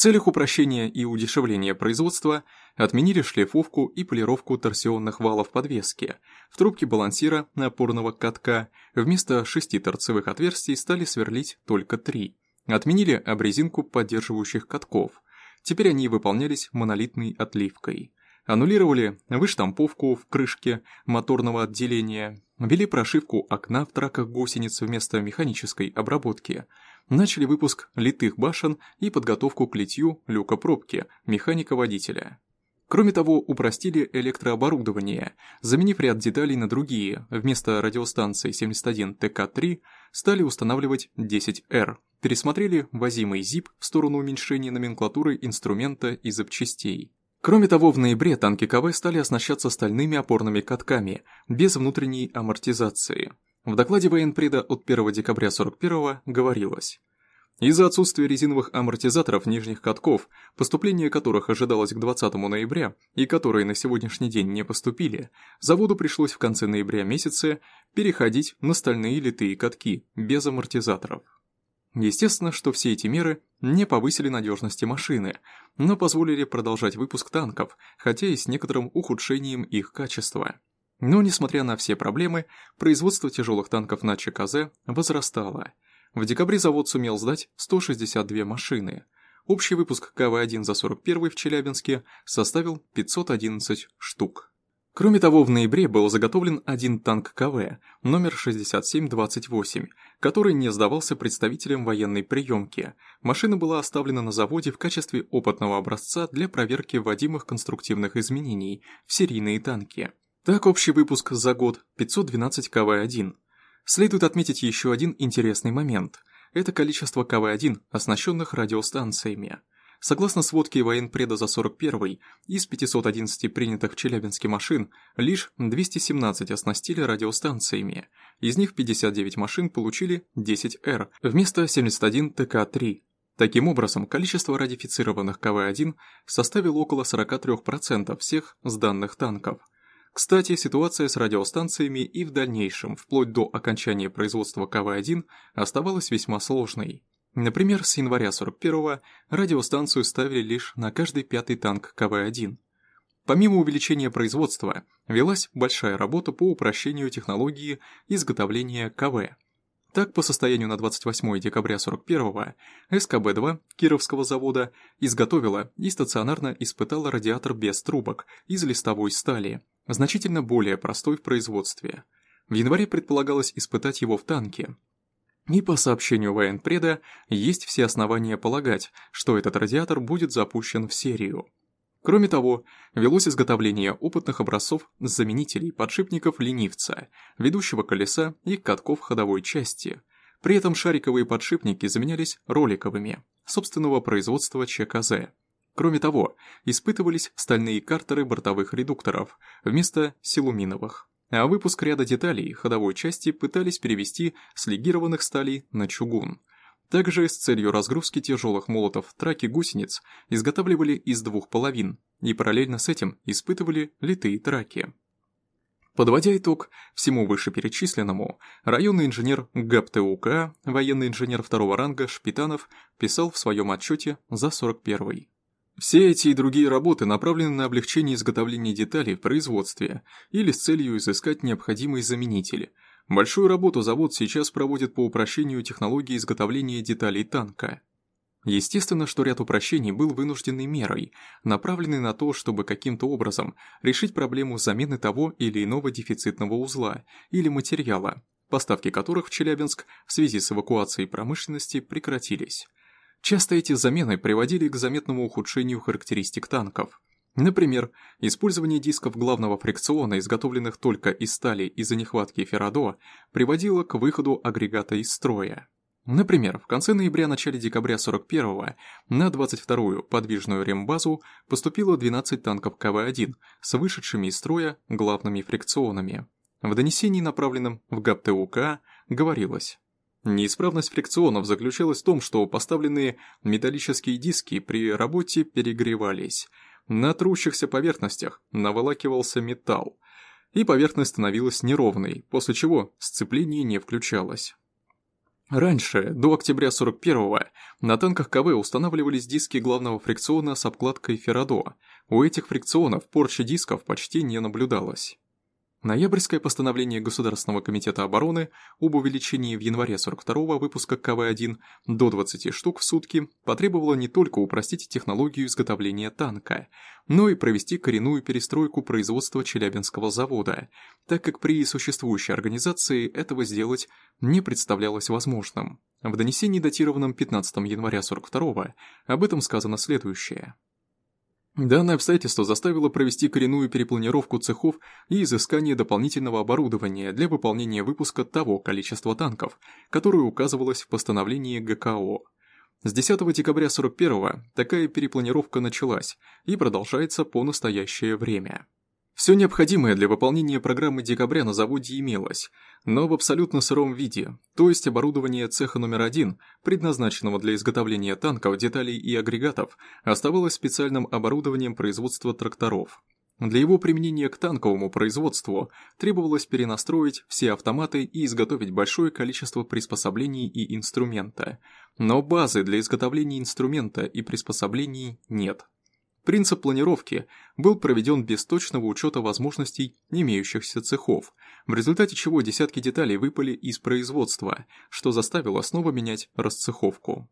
целях упрощения и удешевления производства отменили шлифовку и полировку торсионных валов подвески. В трубке балансира опорного катка вместо шести торцевых отверстий стали сверлить только три. Отменили обрезинку поддерживающих катков. Теперь они выполнялись монолитной отливкой. Аннулировали выштамповку в крышке моторного отделения, ввели прошивку окна в траках гусениц вместо механической обработки – начали выпуск литых башен и подготовку к литью люка пробки механика-водителя. Кроме того, упростили электрооборудование, заменив ряд деталей на другие, вместо радиостанции 71 ТК-3 стали устанавливать 10Р, пересмотрели возимый ЗИП в сторону уменьшения номенклатуры инструмента и запчастей. Кроме того, в ноябре танки КВ стали оснащаться стальными опорными катками, без внутренней амортизации – в докладе военпреда от 1 декабря 41 говорилось, из-за отсутствия резиновых амортизаторов нижних катков, поступление которых ожидалось к 20 ноября и которые на сегодняшний день не поступили, заводу пришлось в конце ноября месяца переходить на стальные литые катки без амортизаторов. Естественно, что все эти меры не повысили надежности машины, но позволили продолжать выпуск танков, хотя и с некоторым ухудшением их качества. Но, несмотря на все проблемы, производство тяжелых танков на ЧКЗ возрастало. В декабре завод сумел сдать 162 машины. Общий выпуск КВ-1 за 41 в Челябинске составил 511 штук. Кроме того, в ноябре был заготовлен один танк КВ, номер 6728, который не сдавался представителям военной приемки. Машина была оставлена на заводе в качестве опытного образца для проверки вводимых конструктивных изменений в серийные танки. Так, общий выпуск за год 512 КВ-1. Следует отметить еще один интересный момент. Это количество КВ-1, оснащенных радиостанциями. Согласно сводке военпреда за 41 из 511 принятых в Челябинске машин, лишь 217 оснастили радиостанциями. Из них 59 машин получили 10Р вместо 71 ТК-3. Таким образом, количество радифицированных КВ-1 составило около 43% всех сданных танков. Кстати, ситуация с радиостанциями и в дальнейшем, вплоть до окончания производства КВ-1, оставалась весьма сложной. Например, с января 41-го радиостанцию ставили лишь на каждый пятый танк КВ-1. Помимо увеличения производства, велась большая работа по упрощению технологии изготовления КВ. Так, по состоянию на 28 декабря 41-го, СКБ-2 Кировского завода изготовила и стационарно испытала радиатор без трубок из листовой стали, значительно более простой в производстве. В январе предполагалось испытать его в танке. И по сообщению военпреда, есть все основания полагать, что этот радиатор будет запущен в серию. Кроме того, велось изготовление опытных образцов заменителей подшипников ленивца, ведущего колеса и катков ходовой части. При этом шариковые подшипники заменялись роликовыми, собственного производства ЧКЗ. Кроме того, испытывались стальные картеры бортовых редукторов вместо силуминовых а выпуск ряда деталей ходовой части пытались перевести с легированных сталей на чугун. Также с целью разгрузки тяжелых молотов траки гусениц изготавливали из двух половин и параллельно с этим испытывали литые траки. Подводя итог всему вышеперечисленному, районный инженер ГАПТУК, военный инженер второго ранга Шпитанов, писал в своем отчете за 41 -й. Все эти и другие работы направлены на облегчение изготовления деталей в производстве или с целью изыскать необходимые заменители. Большую работу завод сейчас проводит по упрощению технологии изготовления деталей танка. Естественно, что ряд упрощений был вынужденной мерой, направленной на то, чтобы каким-то образом решить проблему замены того или иного дефицитного узла или материала, поставки которых в Челябинск в связи с эвакуацией промышленности прекратились. Часто эти замены приводили к заметному ухудшению характеристик танков. Например, использование дисков главного фрикциона, изготовленных только из стали из-за нехватки феррадо, приводило к выходу агрегата из строя. Например, в конце ноября-начале декабря 41-го на 22-ю подвижную рембазу поступило 12 танков КВ-1 с вышедшими из строя главными фрикционами. В донесении, направленном в ГАПТУК, говорилось Неисправность фрикционов заключалась в том, что поставленные металлические диски при работе перегревались. На трущихся поверхностях наволакивался металл, и поверхность становилась неровной, после чего сцепление не включалось. Раньше, до октября 41-го, на танках КВ устанавливались диски главного фрикциона с обкладкой Феррадо. У этих фрикционов порча дисков почти не наблюдалось. Ноябрьское постановление Государственного комитета обороны об увеличении в январе 42-го выпуска КВ-1 до 20 штук в сутки потребовало не только упростить технологию изготовления танка, но и провести коренную перестройку производства Челябинского завода, так как при существующей организации этого сделать не представлялось возможным. В донесении, датированном 15 января 42-го, об этом сказано следующее. Данное обстоятельство заставило провести коренную перепланировку цехов и изыскание дополнительного оборудования для выполнения выпуска того количества танков, которое указывалось в постановлении ГКО. С 10 декабря 41 такая перепланировка началась и продолжается по настоящее время. Все необходимое для выполнения программы декабря на заводе имелось, но в абсолютно сыром виде, то есть оборудование цеха номер один, предназначенного для изготовления танков, деталей и агрегатов, оставалось специальным оборудованием производства тракторов. Для его применения к танковому производству требовалось перенастроить все автоматы и изготовить большое количество приспособлений и инструмента. Но базы для изготовления инструмента и приспособлений нет. Принцип планировки был проведен без точного учета возможностей имеющихся цехов, в результате чего десятки деталей выпали из производства, что заставило снова менять расцеховку.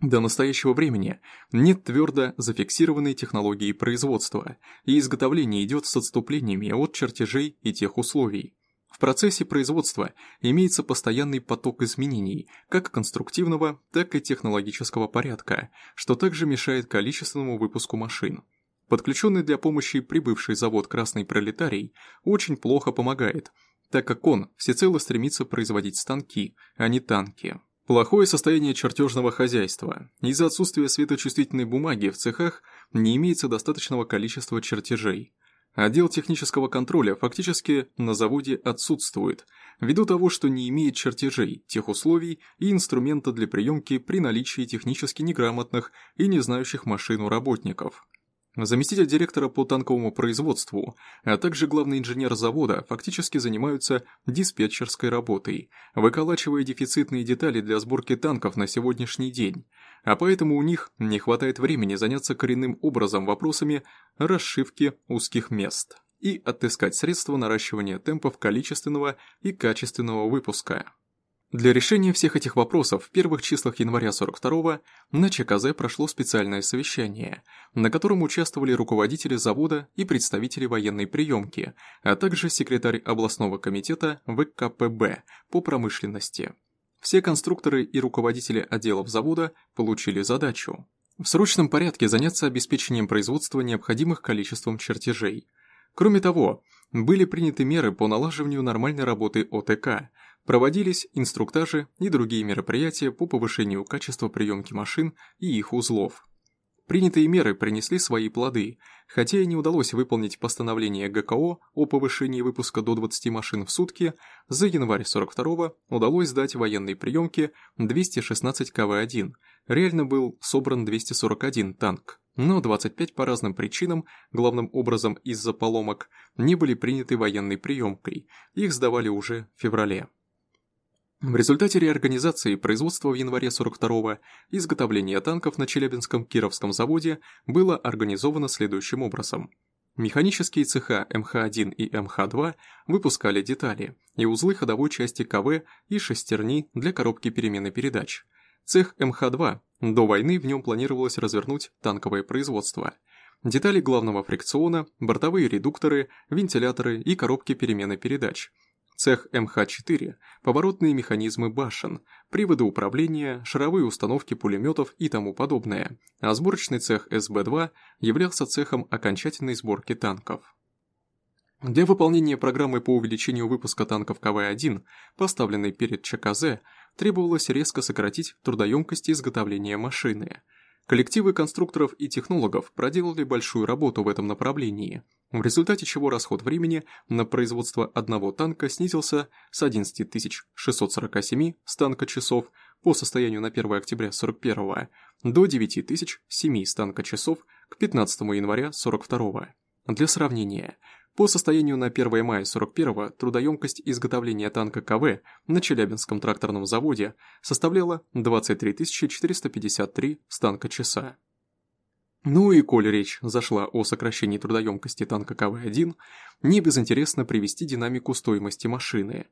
До настоящего времени нет твердо зафиксированной технологии производства, и изготовление идет с отступлениями от чертежей и тех условий, в процессе производства имеется постоянный поток изменений, как конструктивного, так и технологического порядка, что также мешает количественному выпуску машин. Подключенный для помощи прибывший завод «Красный пролетарий» очень плохо помогает, так как он всецело стремится производить станки, а не танки. Плохое состояние чертежного хозяйства. Из-за отсутствия светочувствительной бумаги в цехах не имеется достаточного количества чертежей. Отдел технического контроля фактически на заводе отсутствует, ввиду того, что не имеет чертежей, тех условий и инструмента для приемки при наличии технически неграмотных и не знающих машину работников. Заместитель директора по танковому производству, а также главный инженер завода фактически занимаются диспетчерской работой, выколачивая дефицитные детали для сборки танков на сегодняшний день, а поэтому у них не хватает времени заняться коренным образом вопросами расшивки узких мест и отыскать средства наращивания темпов количественного и качественного выпуска. Для решения всех этих вопросов в первых числах января 42-го на ЧКЗ прошло специальное совещание, на котором участвовали руководители завода и представители военной приемки, а также секретарь областного комитета ВКПБ по промышленности. все конструкторы и руководители отделов завода получили задачу в срочном порядке заняться обеспечением производства необходимых количеством чертежей. Кроме того, были приняты меры по налаживанию нормальной работы ОТК, проводились инструктажи и другие мероприятия по повышению качества приемки машин и их узлов. Принятые меры принесли свои плоды, хотя и не удалось выполнить постановление ГКО о повышении выпуска до 20 машин в сутки, за январь 42-го удалось сдать военной приемке 216 КВ-1, реально был собран 241 танк, но 25 по разным причинам, главным образом из-за поломок, не были приняты военной приемкой, их сдавали уже в феврале. В результате реорганизации производства в январе 42-го изготовление танков на Челябинском Кировском заводе было организовано следующим образом. Механические цеха МХ-1 и МХ-2 выпускали детали и узлы ходовой части КВ и шестерни для коробки перемены передач. Цех МХ-2, до войны в нем планировалось развернуть танковое производство. Детали главного фрикциона, бортовые редукторы, вентиляторы и коробки перемены передач – Цех МХ-4, поворотные механизмы башен, приводы управления, шаровые установки пулеметов и тому подобное, а сборочный цех СБ-2 являлся цехом окончательной сборки танков. Для выполнения программы по увеличению выпуска танков КВ-1, поставленной перед ЧКЗ, требовалось резко сократить трудоемкость изготовления машины. Коллективы конструкторов и технологов проделали большую работу в этом направлении – в результате чего расход времени на производство одного танка снизился с 11 647 станка часов по состоянию на 1 октября 41 до 9007 станка часов к 15 января 42 Для сравнения, по состоянию на 1 мая 41 трудоемкость изготовления танка КВ на Челябинском тракторном заводе составляла 23 453 станка часа. Ну и коль речь зашла о сокращении трудоемкости танка КВ-1, не безинтересно привести динамику стоимости машины.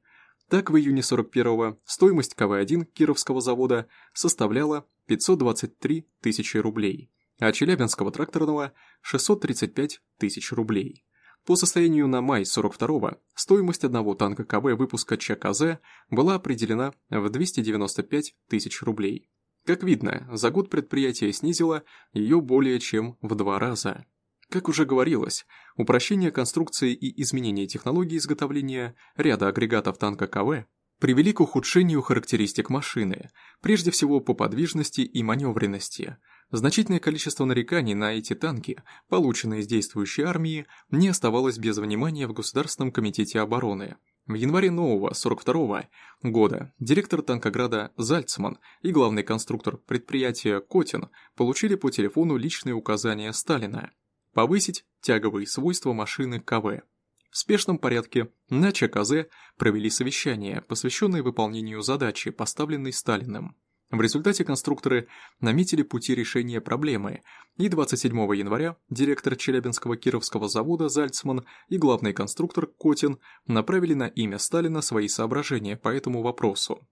Так, в июне 41-го стоимость КВ-1 Кировского завода составляла 523 тысячи рублей, а Челябинского тракторного – 635 тысяч рублей. По состоянию на май 42-го стоимость одного танка КВ выпуска ЧКЗ была определена в 295 тысяч рублей. Как видно, за год предприятие снизило ее более чем в два раза. Как уже говорилось, упрощение конструкции и изменение технологии изготовления ряда агрегатов танка КВ привели к ухудшению характеристик машины, прежде всего по подвижности и маневренности. Значительное количество нареканий на эти танки, полученные из действующей армии, не оставалось без внимания в Государственном комитете обороны – в январе нового, 42-го года, директор Танкограда Зальцман и главный конструктор предприятия Котин получили по телефону личные указания Сталина повысить тяговые свойства машины КВ. В спешном порядке на ЧКЗ провели совещание, посвященное выполнению задачи, поставленной Сталиным. В результате конструкторы наметили пути решения проблемы, и 27 января директор Челябинского Кировского завода Зальцман и главный конструктор Котин направили на имя Сталина свои соображения по этому вопросу.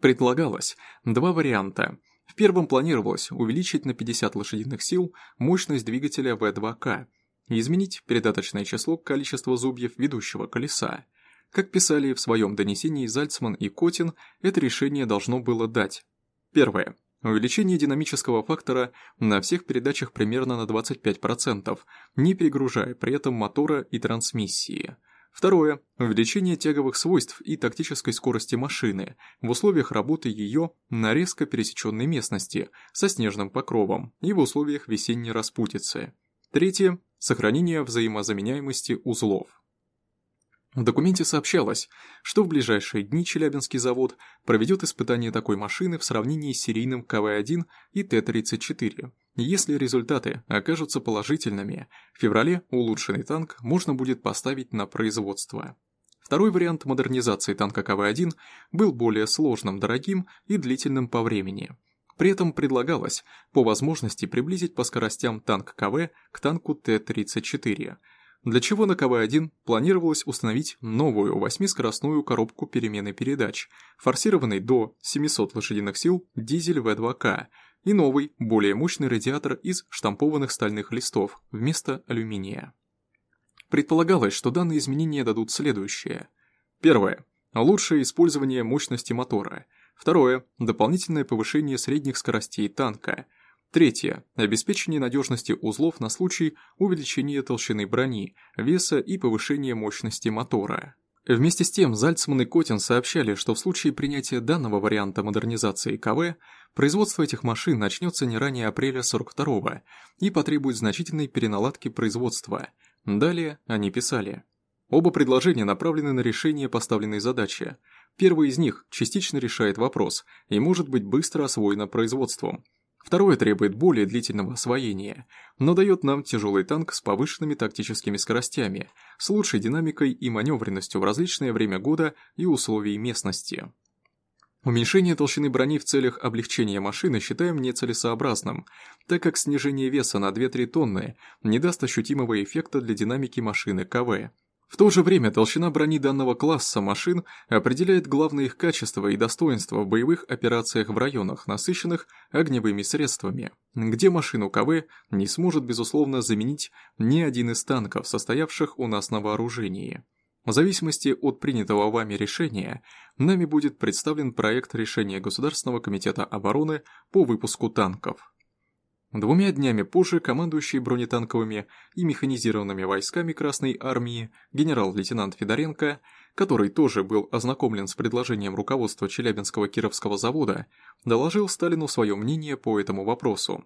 Предлагалось два варианта. В первом планировалось увеличить на 50 лошадиных сил мощность двигателя В2К и изменить передаточное число количества зубьев ведущего колеса. Как писали в своем донесении Зальцман и Котин, это решение должно было дать. Первое. Увеличение динамического фактора на всех передачах примерно на 25%, не перегружая при этом мотора и трансмиссии. Второе. Увеличение тяговых свойств и тактической скорости машины в условиях работы ее на резко пересеченной местности со снежным покровом и в условиях весенней распутицы. Третье. Сохранение взаимозаменяемости узлов. В документе сообщалось, что в ближайшие дни Челябинский завод проведет испытание такой машины в сравнении с серийным КВ-1 и Т-34. Если результаты окажутся положительными, в феврале улучшенный танк можно будет поставить на производство. Второй вариант модернизации танка КВ-1 был более сложным, дорогим и длительным по времени. При этом предлагалось, по возможности, приблизить по скоростям танк КВ к танку Т-34, для чего на КВ-1 планировалось установить новую восьмискоростную коробку перемены передач, форсированный до 700 лошадиных сил дизель В2К и новый, более мощный радиатор из штампованных стальных листов вместо алюминия. Предполагалось, что данные изменения дадут следующее. Первое. Лучшее использование мощности мотора. Второе – дополнительное повышение средних скоростей танка. Третье – обеспечение надежности узлов на случай увеличения толщины брони, веса и повышения мощности мотора. Вместе с тем, Зальцман и Котин сообщали, что в случае принятия данного варианта модернизации КВ, производство этих машин начнется не ранее апреля 42-го и потребует значительной переналадки производства. Далее они писали. Оба предложения направлены на решение поставленной задачи. Первый из них частично решает вопрос и может быть быстро освоено производством – Второе требует более длительного освоения, но дает нам тяжелый танк с повышенными тактическими скоростями, с лучшей динамикой и маневренностью в различное время года и условий местности. Уменьшение толщины брони в целях облегчения машины считаем нецелесообразным, так как снижение веса на 2-3 тонны не даст ощутимого эффекта для динамики машины КВ, в то же время толщина брони данного класса машин определяет главное их качество и достоинство в боевых операциях в районах, насыщенных огневыми средствами, где машину КВ не сможет безусловно заменить ни один из танков, состоявших у нас на вооружении. В зависимости от принятого вами решения, нами будет представлен проект решения Государственного комитета обороны по выпуску танков. Двумя днями позже командующий бронетанковыми и механизированными войсками Красной Армии генерал-лейтенант Федоренко, который тоже был ознакомлен с предложением руководства Челябинского Кировского завода, доложил Сталину свое мнение по этому вопросу.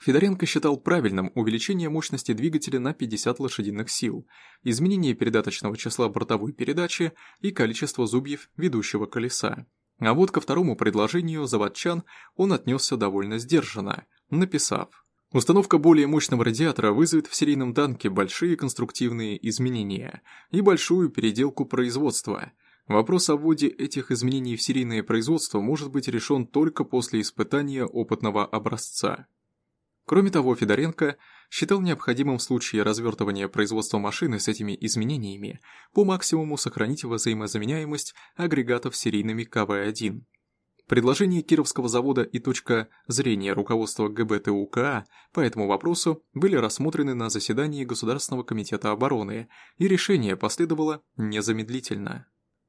Федоренко считал правильным увеличение мощности двигателя на 50 лошадиных сил, изменение передаточного числа бортовой передачи и количество зубьев ведущего колеса. А вот ко второму предложению заводчан он отнесся довольно сдержанно, написав Установка более мощного радиатора вызовет в серийном танке большие конструктивные изменения и большую переделку производства. Вопрос о вводе этих изменений в серийное производство может быть решен только после испытания опытного образца. Кроме того, Федоренко считал необходимым в случае развертывания производства машины с этими изменениями по максимуму сохранить взаимозаменяемость агрегатов серийными КВ-1. Предложение Кировского завода и точка зрения руководства ГБТУКА по этому вопросу были рассмотрены на заседании Государственного комитета обороны, и решение последовало незамедлительно.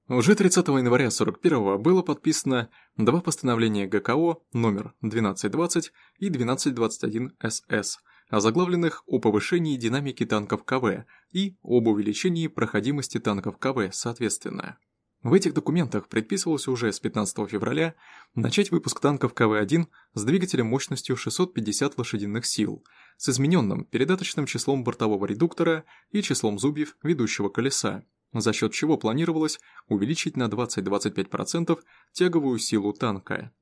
Уже 30 января 41 было подписано два постановления ГКО номер 1220 и 1221 СС, озаглавленных о повышении динамики танков КВ и об увеличении проходимости танков КВ соответственно. В этих документах предписывалось уже с 15 февраля начать выпуск танков КВ-1 с двигателем мощностью 650 лошадиных сил, с измененным передаточным числом бортового редуктора и числом зубьев ведущего колеса, за счет чего планировалось увеличить на 20-25% тяговую силу танка.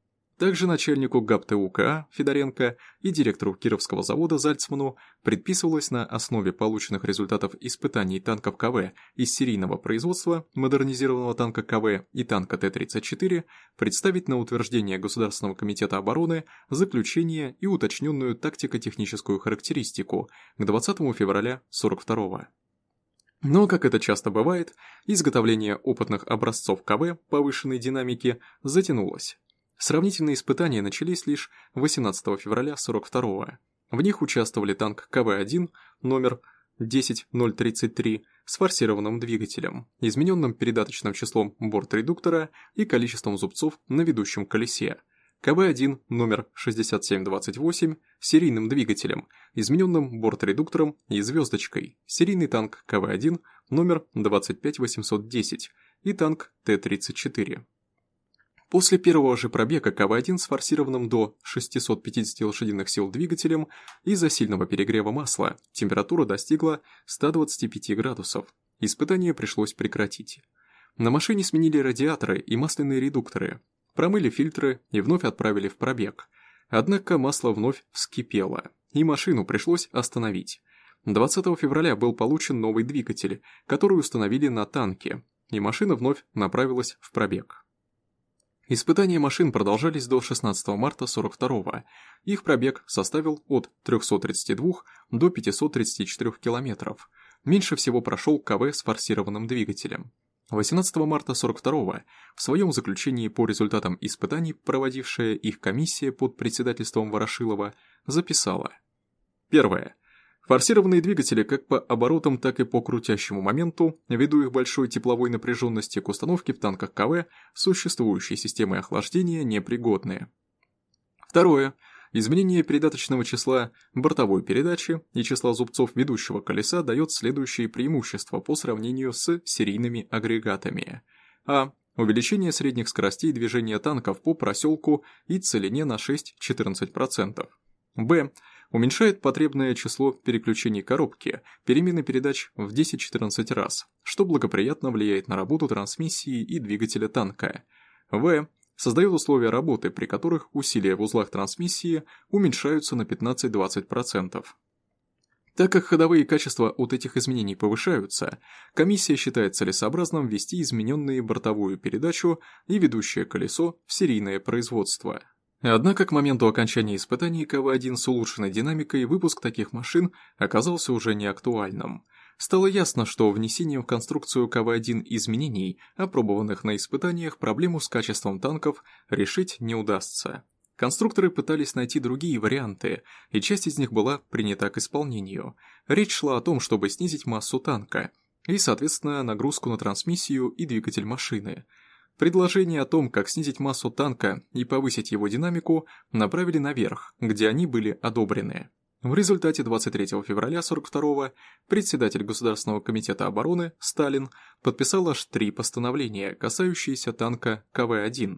Также начальнику ГАПТУКА Федоренко и директору Кировского завода Зальцману предписывалось на основе полученных результатов испытаний танков КВ из серийного производства модернизированного танка КВ и танка Т-34 представить на утверждение Государственного комитета обороны заключение и уточненную тактико-техническую характеристику к 20 февраля 42 -го. Но, как это часто бывает, изготовление опытных образцов КВ повышенной динамики затянулось. Сравнительные испытания начались лишь 18 февраля 42-го. В них участвовали танк КВ-1 номер 10033 с форсированным двигателем, измененным передаточным числом бортредуктора и количеством зубцов на ведущем колесе, КВ-1 номер 6728 с серийным двигателем, измененным бортредуктором и звездочкой, серийный танк КВ-1 номер 25810 и танк Т-34. После первого же пробега КВ-1 с форсированным до 650 лошадиных сил двигателем из-за сильного перегрева масла температура достигла 125 градусов. Испытание пришлось прекратить. На машине сменили радиаторы и масляные редукторы, промыли фильтры и вновь отправили в пробег. Однако масло вновь вскипело, и машину пришлось остановить. 20 февраля был получен новый двигатель, который установили на танке, и машина вновь направилась в пробег. Испытания машин продолжались до 16 марта 42-го. Их пробег составил от 332 до 534 километров. Меньше всего прошел КВ с форсированным двигателем. 18 марта 42-го в своем заключении по результатам испытаний, проводившая их комиссия под председательством Ворошилова, записала. Первое. Форсированные двигатели как по оборотам, так и по крутящему моменту, ввиду их большой тепловой напряженности к установке в танках КВ, существующей системой охлаждения непригодны. Второе. Изменение передаточного числа бортовой передачи и числа зубцов ведущего колеса дает следующие преимущества по сравнению с серийными агрегатами. А. Увеличение средних скоростей движения танков по проселку и целине на 6-14%. Б. Уменьшает потребное число переключений коробки, перемены передач в 10-14 раз, что благоприятно влияет на работу трансмиссии и двигателя танка. В создает условия работы, при которых усилия в узлах трансмиссии уменьшаются на 15-20%. Так как ходовые качества от этих изменений повышаются, комиссия считает целесообразным ввести измененные бортовую передачу и ведущее колесо в серийное производство. Однако к моменту окончания испытаний КВ-1 с улучшенной динамикой выпуск таких машин оказался уже неактуальным – Стало ясно, что внесением в конструкцию КВ-1 изменений, опробованных на испытаниях, проблему с качеством танков решить не удастся. Конструкторы пытались найти другие варианты, и часть из них была принята к исполнению. Речь шла о том, чтобы снизить массу танка и, соответственно, нагрузку на трансмиссию и двигатель машины. Предложение о том, как снизить массу танка и повысить его динамику, направили наверх, где они были одобрены. В результате 23 февраля 42 председатель Государственного комитета обороны Сталин подписал аж три постановления, касающиеся танка КВ-1.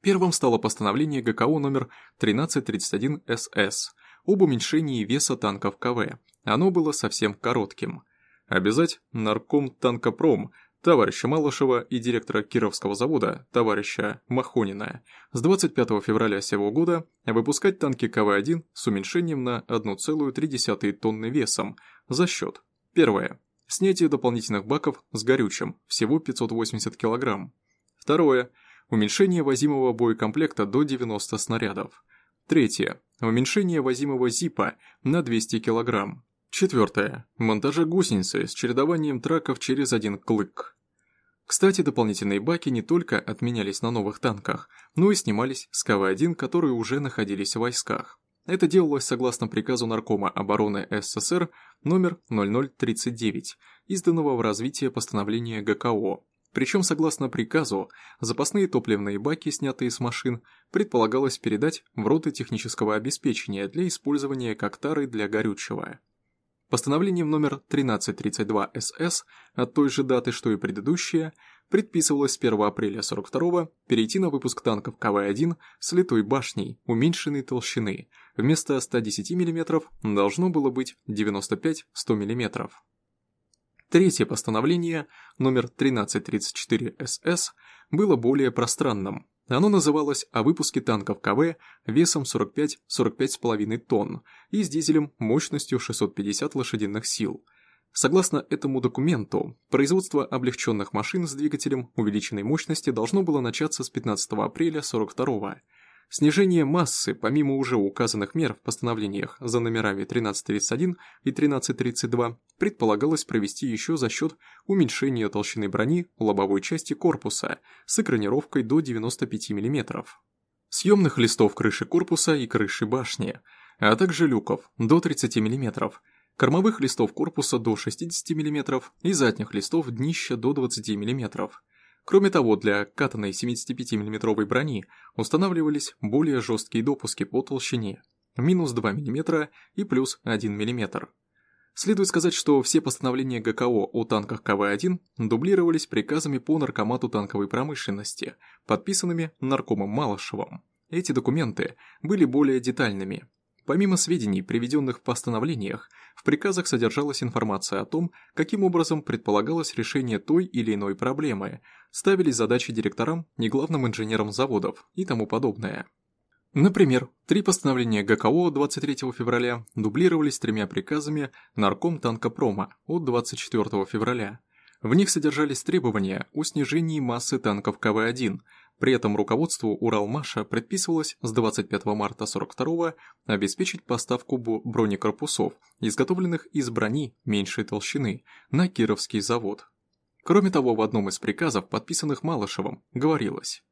Первым стало постановление ГКО номер 1331 СС об уменьшении веса танков КВ. Оно было совсем коротким. Обязать нарком танкопром товарища Малышева и директора Кировского завода, товарища Махонина, с 25 февраля сего года выпускать танки КВ-1 с уменьшением на 1,3 тонны весом за счет Первое. Снятие дополнительных баков с горючим, всего 580 кг. Второе. Уменьшение возимого боекомплекта до 90 снарядов. Третье. Уменьшение возимого ЗИПа на 200 кг. Четвертое. Монтажа гусеницы с чередованием траков через один клык. Кстати, дополнительные баки не только отменялись на новых танках, но и снимались с КВ-1, которые уже находились в войсках. Это делалось согласно приказу Наркома обороны СССР номер 0039, изданного в развитие постановления ГКО. Причем, согласно приказу, запасные топливные баки, снятые с машин, предполагалось передать в роты технического обеспечения для использования как тары для горючего. Постановлением номер 1332 СС от той же даты, что и предыдущее, предписывалось с 1 апреля 42 перейти на выпуск танков КВ-1 с литой башней уменьшенной толщины. Вместо 110 мм должно было быть 95-100 мм. Третье постановление, номер 1334 СС, было более пространным, оно называлось «О выпуске танков КВ весом 45-45,5 тонн и с дизелем мощностью 650 лошадиных сил». Согласно этому документу, производство облегченных машин с двигателем увеличенной мощности должно было начаться с 15 апреля 42 Снижение массы, помимо уже указанных мер в постановлениях за номерами 1331 и 1332, предполагалось провести еще за счет уменьшения толщины брони лобовой части корпуса с экранировкой до 95 мм, съемных листов крыши корпуса и крыши башни, а также люков до 30 мм, кормовых листов корпуса до 60 мм и задних листов днища до 20 мм, Кроме того, для катанной 75 мм брони устанавливались более жесткие допуски по толщине, минус 2 мм и плюс 1 мм. Следует сказать, что все постановления ГКО о танках КВ-1 дублировались приказами по наркомату танковой промышленности, подписанными наркомом Малышевым. Эти документы были более детальными, Помимо сведений, приведенных в постановлениях, в приказах содержалась информация о том, каким образом предполагалось решение той или иной проблемы, ставились задачи директорам и главным инженерам заводов и тому подобное. Например, три постановления ГКО 23 февраля дублировались тремя приказами Нарком танкопрома от 24 февраля. В них содержались требования о снижении массы танков КВ-1, при этом руководству Уралмаша предписывалось с 25 марта 42 обеспечить поставку бронекорпусов, изготовленных из брони меньшей толщины, на Кировский завод. Кроме того, в одном из приказов, подписанных Малышевым, говорилось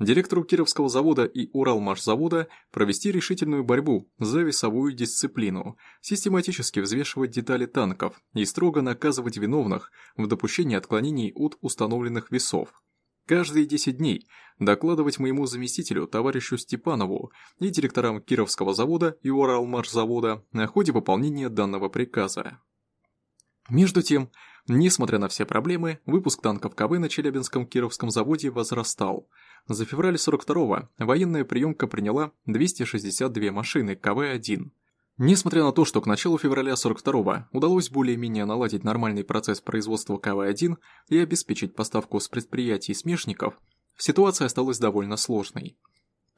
директору Кировского завода и Уралмашзавода провести решительную борьбу за весовую дисциплину, систематически взвешивать детали танков и строго наказывать виновных в допущении отклонений от установленных весов. Каждые 10 дней докладывать моему заместителю, товарищу Степанову и директорам Кировского завода и Уралмашзавода о ходе выполнения данного приказа. Между тем, несмотря на все проблемы, выпуск танков КВ на Челябинском Кировском заводе возрастал. За февраль 42-го военная приемка приняла 262 машины КВ-1. Несмотря на то, что к началу февраля 42-го удалось более-менее наладить нормальный процесс производства КВ-1 и обеспечить поставку с предприятий смешников, ситуация осталась довольно сложной.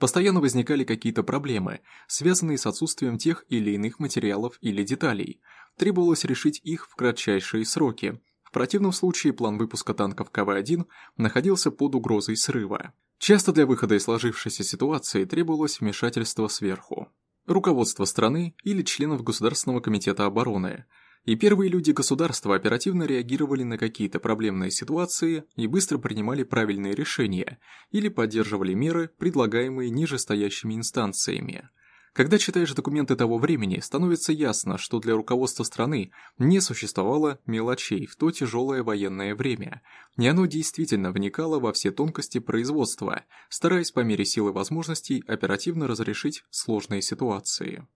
Постоянно возникали какие-то проблемы, связанные с отсутствием тех или иных материалов или деталей. Требовалось решить их в кратчайшие сроки. В противном случае план выпуска танков КВ-1 находился под угрозой срыва. Часто для выхода из сложившейся ситуации требовалось вмешательство сверху. Руководство страны или членов Государственного комитета обороны – и первые люди государства оперативно реагировали на какие-то проблемные ситуации и быстро принимали правильные решения или поддерживали меры, предлагаемые нижестоящими инстанциями. Когда читаешь документы того времени, становится ясно, что для руководства страны не существовало мелочей в то тяжелое военное время, и оно действительно вникало во все тонкости производства, стараясь по мере силы возможностей оперативно разрешить сложные ситуации.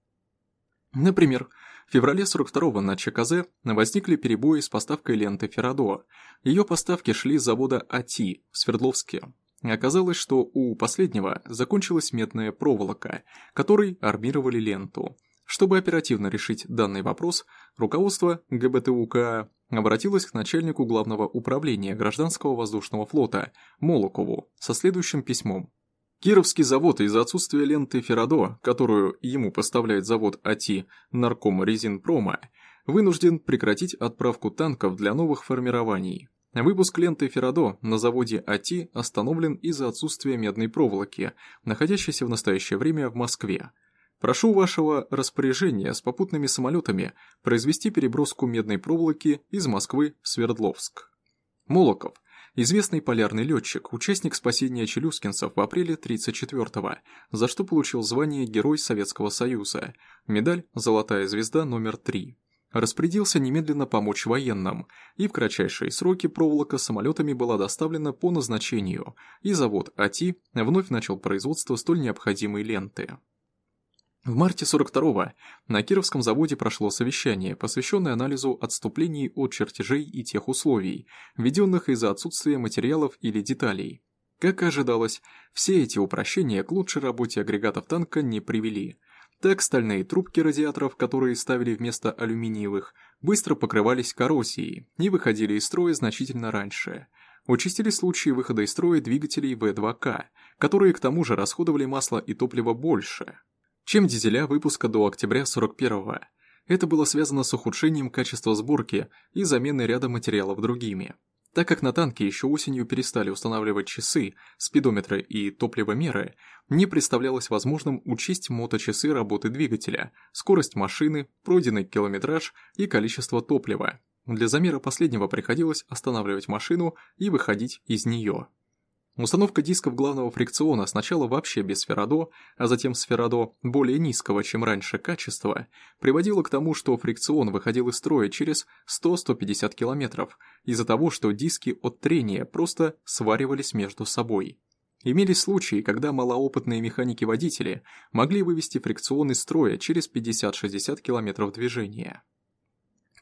Например, в феврале 42-го на ЧКЗ возникли перебои с поставкой ленты Феррадо. Ее поставки шли с завода АТИ в Свердловске. Оказалось, что у последнего закончилась медная проволока, которой армировали ленту. Чтобы оперативно решить данный вопрос, руководство ГБТУК обратилось к начальнику главного управления гражданского воздушного флота Молокову со следующим письмом. Кировский завод из-за отсутствия ленты Феррадо, которую ему поставляет завод АТИ Нарком Резинпрома, вынужден прекратить отправку танков для новых формирований. Выпуск ленты Феррадо на заводе АТИ остановлен из-за отсутствия медной проволоки, находящейся в настоящее время в Москве. Прошу вашего распоряжения с попутными самолетами произвести переброску медной проволоки из Москвы в Свердловск. Молоков Известный полярный летчик, участник спасения челюскинцев в апреле 34-го, за что получил звание Герой Советского Союза, медаль «Золотая звезда» номер 3. Распорядился немедленно помочь военным, и в кратчайшие сроки проволока самолетами была доставлена по назначению, и завод АТИ вновь начал производство столь необходимой ленты. В марте 42-го на Кировском заводе прошло совещание, посвященное анализу отступлений от чертежей и тех условий, введенных из-за отсутствия материалов или деталей. Как ожидалось, все эти упрощения к лучшей работе агрегатов танка не привели. Так стальные трубки радиаторов, которые ставили вместо алюминиевых, быстро покрывались коррозией и выходили из строя значительно раньше. Участились случаи выхода из строя двигателей В2К, которые к тому же расходовали масло и топливо больше чем дизеля выпуска до октября 41-го. Это было связано с ухудшением качества сборки и заменой ряда материалов другими. Так как на танке еще осенью перестали устанавливать часы, спидометры и топливомеры, не представлялось возможным учесть моточасы работы двигателя, скорость машины, пройденный километраж и количество топлива. Для замера последнего приходилось останавливать машину и выходить из нее. Установка дисков главного фрикциона сначала вообще без сферадо, а затем с сферадо более низкого, чем раньше, качества, приводила к тому, что фрикцион выходил из строя через 100-150 км из-за того, что диски от трения просто сваривались между собой. Имелись случаи, когда малоопытные механики-водители могли вывести фрикцион из строя через 50-60 км движения.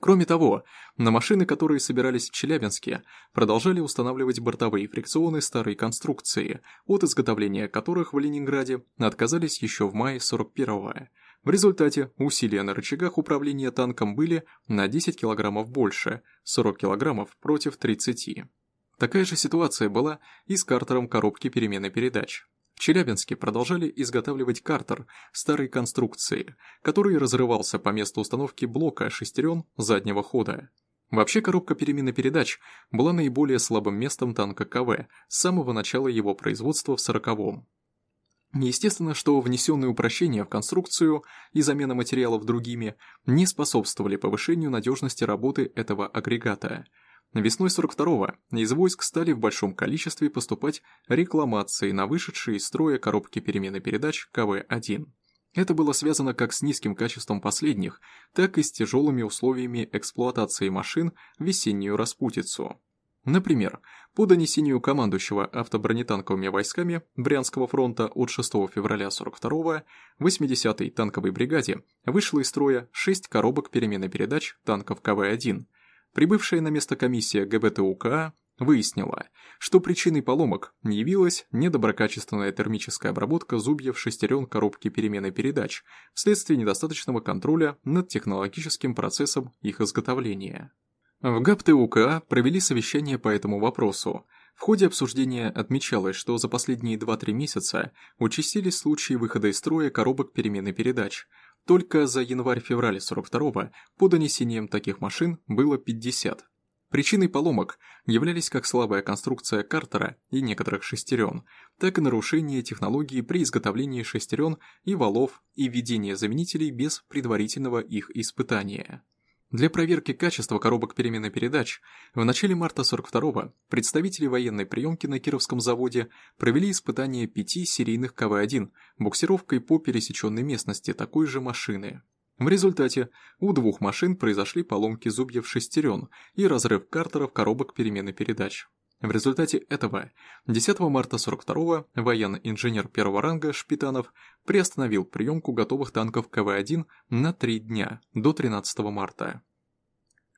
Кроме того, на машины, которые собирались в Челябинске, продолжали устанавливать бортовые фрикционы старой конструкции, от изготовления которых в Ленинграде отказались еще в мае 41-го. В результате усилия на рычагах управления танком были на 10 килограммов больше, 40 килограммов против 30. Такая же ситуация была и с картером коробки перемены передач. В Челябинске продолжали изготавливать картер старой конструкции, который разрывался по месту установки блока шестерен заднего хода. Вообще коробка перемены передач была наиболее слабым местом танка КВ с самого начала его производства в 40-м. Естественно, что внесенные упрощения в конструкцию и замена материалов другими не способствовали повышению надежности работы этого агрегата – Весной 42-го из войск стали в большом количестве поступать рекламации на вышедшие из строя коробки перемены передач КВ-1. Это было связано как с низким качеством последних, так и с тяжелыми условиями эксплуатации машин в весеннюю распутицу. Например, по донесению командующего автобронетанковыми войсками Брянского фронта от 6 февраля 42-го 80-й танковой бригаде вышло из строя 6 коробок перемены передач танков КВ-1. Прибывшая на место комиссия ГБТУКА выяснила, что причиной поломок явилась недоброкачественная термическая обработка зубьев шестерен коробки перемены передач вследствие недостаточного контроля над технологическим процессом их изготовления. В ГАПТУКА провели совещание по этому вопросу. В ходе обсуждения отмечалось, что за последние 2-3 месяца участились случаи выхода из строя коробок перемены передач. Только за январь-февраль 42-го по донесениям таких машин было 50. Причиной поломок являлись как слабая конструкция картера и некоторых шестерен, так и нарушение технологии при изготовлении шестерен и валов и введение заменителей без предварительного их испытания. Для проверки качества коробок перемены передач в начале марта 42-го представители военной приемки на Кировском заводе провели испытание пяти серийных КВ-1 буксировкой по пересеченной местности такой же машины. В результате у двух машин произошли поломки зубьев шестерен и разрыв картеров коробок перемены передач. В результате этого 10 марта 42-го военный инженер первого ранга Шпитанов приостановил приемку готовых танков КВ-1 на три дня, до 13 марта.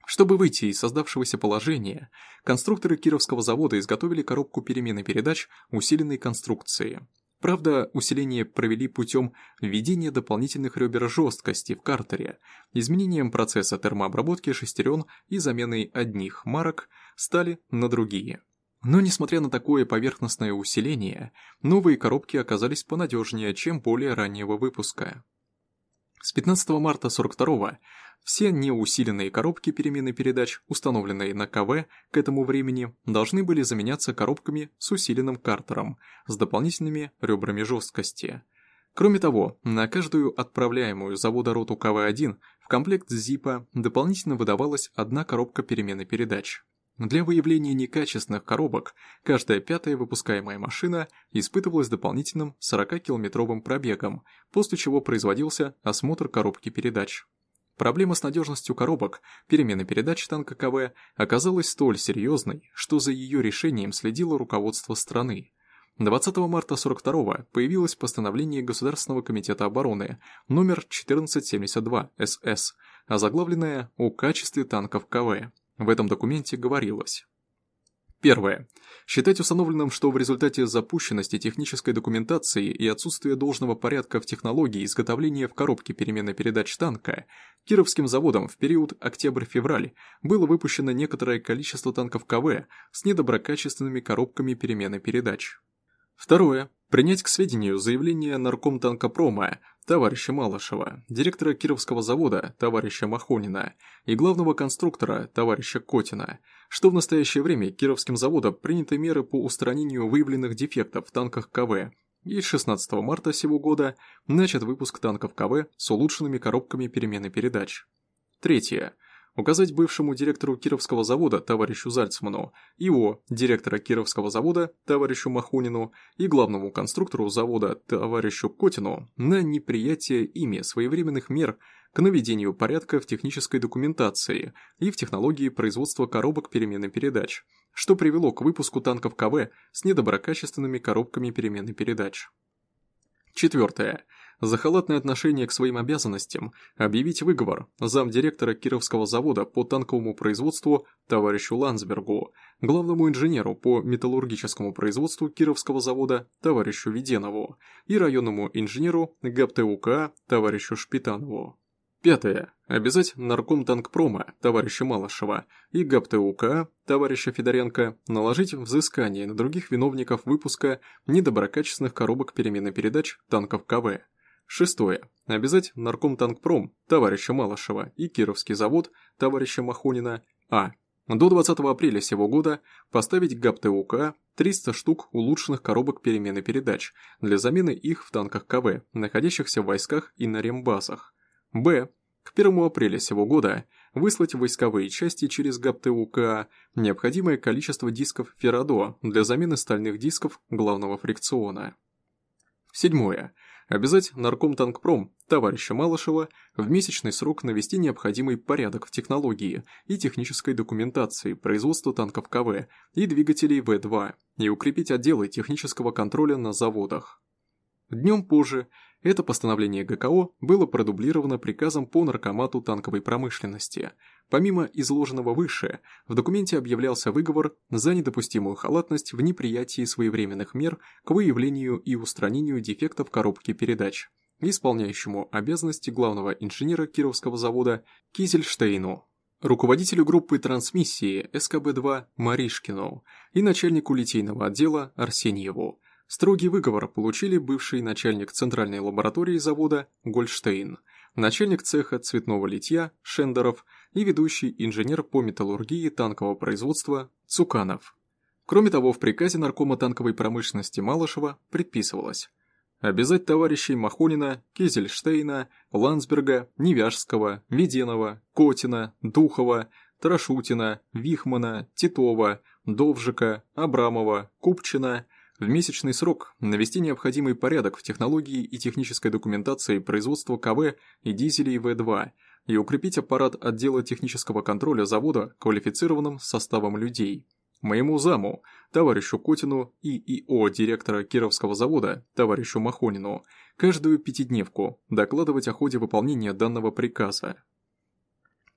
Чтобы выйти из создавшегося положения, конструкторы Кировского завода изготовили коробку перемены передач усиленной конструкции. Правда, усиление провели путем введения дополнительных ребер жесткости в картере, изменением процесса термообработки шестерен и заменой одних марок стали на другие. Но несмотря на такое поверхностное усиление, новые коробки оказались понадежнее, чем более раннего выпуска. С 15 марта 42 все неусиленные коробки перемены передач, установленные на КВ к этому времени, должны были заменяться коробками с усиленным картером, с дополнительными ребрами жесткости. Кроме того, на каждую отправляемую завода роту КВ-1 в комплект ЗИПа дополнительно выдавалась одна коробка перемены передач. Для выявления некачественных коробок каждая пятая выпускаемая машина испытывалась дополнительным 40-километровым пробегом, после чего производился осмотр коробки передач. Проблема с надежностью коробок перемены передач танка КВ оказалась столь серьезной, что за ее решением следило руководство страны. 20 марта 42 появилось постановление Государственного комитета обороны номер 1472 СС, озаглавленное «О качестве танков КВ», в этом документе говорилось. Первое. Считать установленным, что в результате запущенности технической документации и отсутствия должного порядка в технологии изготовления в коробке перемены передач танка, Кировским заводом в период октябрь-февраль было выпущено некоторое количество танков КВ с недоброкачественными коробками перемены передач. Второе. Принять к сведению заявление наркомтанкопрома товарища Малышева, директора Кировского завода товарища Махонина и главного конструктора товарища Котина, что в настоящее время Кировским заводом приняты меры по устранению выявленных дефектов в танках КВ и 16 марта сего года начат выпуск танков КВ с улучшенными коробками перемены передач. Третье указать бывшему директору Кировского завода товарищу Зальцману, ИО директора Кировского завода товарищу Махунину и главному конструктору завода товарищу Котину на неприятие ими своевременных мер к наведению порядка в технической документации и в технологии производства коробок перемены передач, что привело к выпуску танков КВ с недоброкачественными коробками перемены передач. Четвертое за халатное отношение к своим обязанностям объявить выговор замдиректора Кировского завода по танковому производству товарищу Ландсбергу, главному инженеру по металлургическому производству Кировского завода товарищу Веденову и районному инженеру ГАПТУК товарищу Шпитанову. Пятое. Обязать нарком танкпрома товарища Малышева и ГАПТУК товарища Федоренко наложить взыскание на других виновников выпуска недоброкачественных коробок перемены передач танков КВ Шестое. Обязать наркомтанкпром товарища Малышева и Кировский завод товарища Махонина А. До 20 апреля сего года поставить ГАБТУ КА 300 штук улучшенных коробок перемены передач для замены их в танках КВ, находящихся в войсках и на рембазах. Б. К 1 апреля сего года выслать в войсковые части через ГАБТУ КА необходимое количество дисков Феррадо для замены стальных дисков главного фрикциона. Седьмое. Обязать Наркомтанкпром товарища Малышева в месячный срок навести необходимый порядок в технологии и технической документации производства танков КВ и двигателей В-2 и укрепить отделы технического контроля на заводах. Днем позже это постановление ГКО было продублировано приказом по наркомату танковой промышленности. Помимо изложенного выше, в документе объявлялся выговор за недопустимую халатность в неприятии своевременных мер к выявлению и устранению дефектов коробки передач, исполняющему обязанности главного инженера Кировского завода Кизельштейну, руководителю группы трансмиссии СКБ-2 Маришкину и начальнику литейного отдела Арсеньеву, Строгий выговор получили бывший начальник центральной лаборатории завода Гольштейн, начальник цеха цветного литья Шендеров и ведущий инженер по металлургии танкового производства Цуканов. Кроме того, в приказе наркома танковой промышленности Малышева предписывалось обязать товарищей Махонина, Кизельштейна, Ландсберга, Невяжского, Веденова, Котина, Духова, Тарашутина, Вихмана, Титова, Довжика, Абрамова, Купчина – в месячный срок навести необходимый порядок в технологии и технической документации производства КВ и дизелей В2 и укрепить аппарат отдела технического контроля завода квалифицированным составом людей. Моему заму, товарищу Котину и ИО директора Кировского завода, товарищу Махонину, каждую пятидневку докладывать о ходе выполнения данного приказа.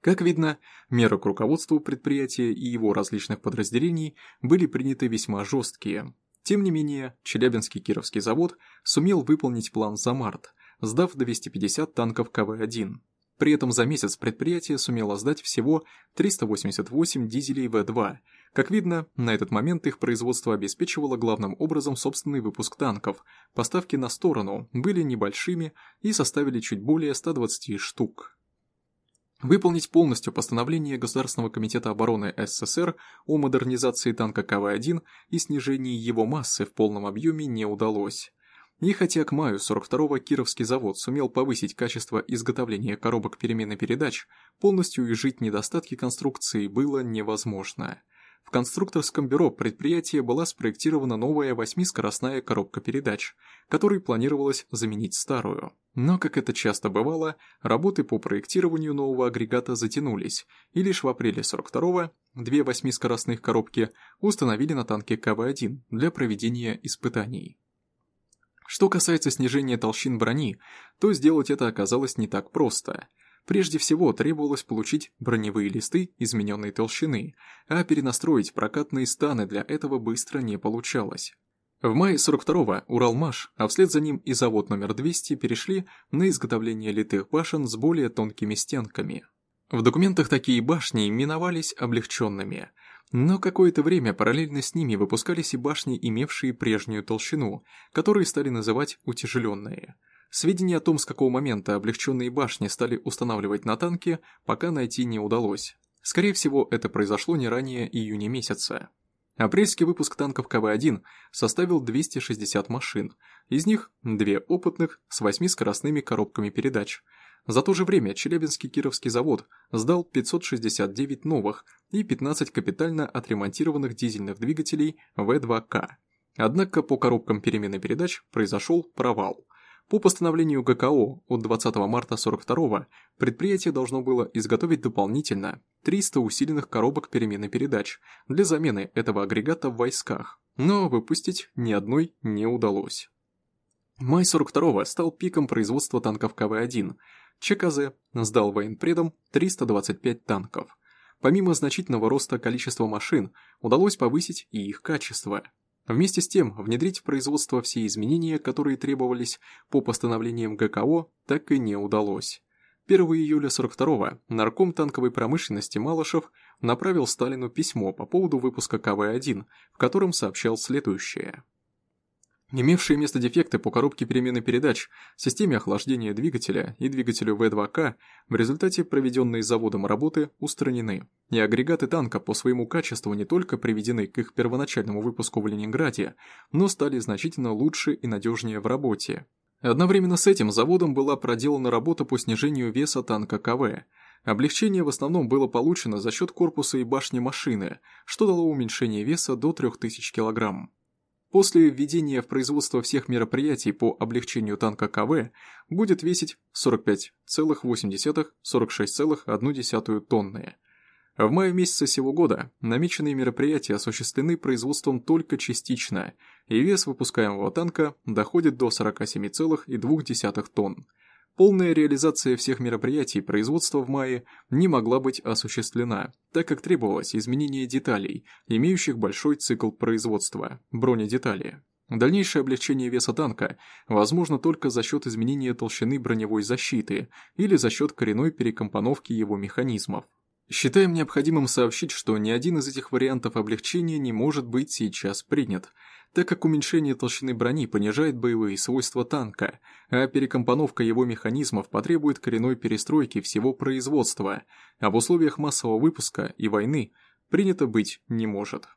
Как видно, меры к руководству предприятия и его различных подразделений были приняты весьма жесткие, тем не менее, Челябинский Кировский завод сумел выполнить план за март, сдав 250 танков КВ-1. При этом за месяц предприятие сумело сдать всего 388 дизелей В-2. Как видно, на этот момент их производство обеспечивало главным образом собственный выпуск танков. Поставки на сторону были небольшими и составили чуть более 120 штук. Выполнить полностью постановление Государственного комитета обороны СССР о модернизации танка КВ-1 и снижении его массы в полном объеме не удалось. И хотя к маю 42-го Кировский завод сумел повысить качество изготовления коробок перемены передач, полностью изжить недостатки конструкции было невозможно. В конструкторском бюро предприятия была спроектирована новая восьмискоростная коробка передач, которой планировалось заменить старую. Но, как это часто бывало, работы по проектированию нового агрегата затянулись, и лишь в апреле 42-го две восьмискоростных коробки установили на танке КВ-1 для проведения испытаний. Что касается снижения толщин брони, то сделать это оказалось не так просто – Прежде всего требовалось получить броневые листы измененной толщины, а перенастроить прокатные станы для этого быстро не получалось. В мае 42-го Уралмаш, а вслед за ним и завод номер 200 перешли на изготовление литых башен с более тонкими стенками. В документах такие башни именовались облегченными, но какое-то время параллельно с ними выпускались и башни, имевшие прежнюю толщину, которые стали называть утяжеленные – Сведения о том, с какого момента облегченные башни стали устанавливать на танке, пока найти не удалось. Скорее всего, это произошло не ранее июня месяца. Апрельский выпуск танков КВ-1 составил 260 машин, из них две опытных с 8 скоростными коробками передач. За то же время Челябинский Кировский завод сдал 569 новых и 15 капитально отремонтированных дизельных двигателей В2К. Однако по коробкам перемены передач произошел провал – по постановлению ГКО от 20 марта 42 предприятие должно было изготовить дополнительно 300 усиленных коробок перемены передач для замены этого агрегата в войсках, но выпустить ни одной не удалось. Май 42 стал пиком производства танков КВ-1. ЧКЗ сдал военпредам 325 танков. Помимо значительного роста количества машин, удалось повысить и их качество – Вместе с тем, внедрить в производство все изменения, которые требовались по постановлениям ГКО, так и не удалось. 1 июля 42-го нарком танковой промышленности Малышев направил Сталину письмо по поводу выпуска КВ-1, в котором сообщал следующее. Имевшие место дефекты по коробке перемены передач, системе охлаждения двигателя и двигателю В2К в результате проведенной заводом работы устранены, и агрегаты танка по своему качеству не только приведены к их первоначальному выпуску в Ленинграде, но стали значительно лучше и надежнее в работе. Одновременно с этим заводом была проделана работа по снижению веса танка КВ. Облегчение в основном было получено за счет корпуса и башни машины, что дало уменьшение веса до 3000 кг. После введения в производство всех мероприятий по облегчению танка КВ будет весить 45,8-46,1 тонны. В мае месяце сего года намеченные мероприятия осуществлены производством только частично, и вес выпускаемого танка доходит до 47,2 тонн. Полная реализация всех мероприятий производства в мае не могла быть осуществлена, так как требовалось изменение деталей, имеющих большой цикл производства – бронедетали. Дальнейшее облегчение веса танка возможно только за счет изменения толщины броневой защиты или за счет коренной перекомпоновки его механизмов. Считаем необходимым сообщить, что ни один из этих вариантов облегчения не может быть сейчас принят – так как уменьшение толщины брони понижает боевые свойства танка, а перекомпоновка его механизмов потребует коренной перестройки всего производства, а в условиях массового выпуска и войны принято быть не может.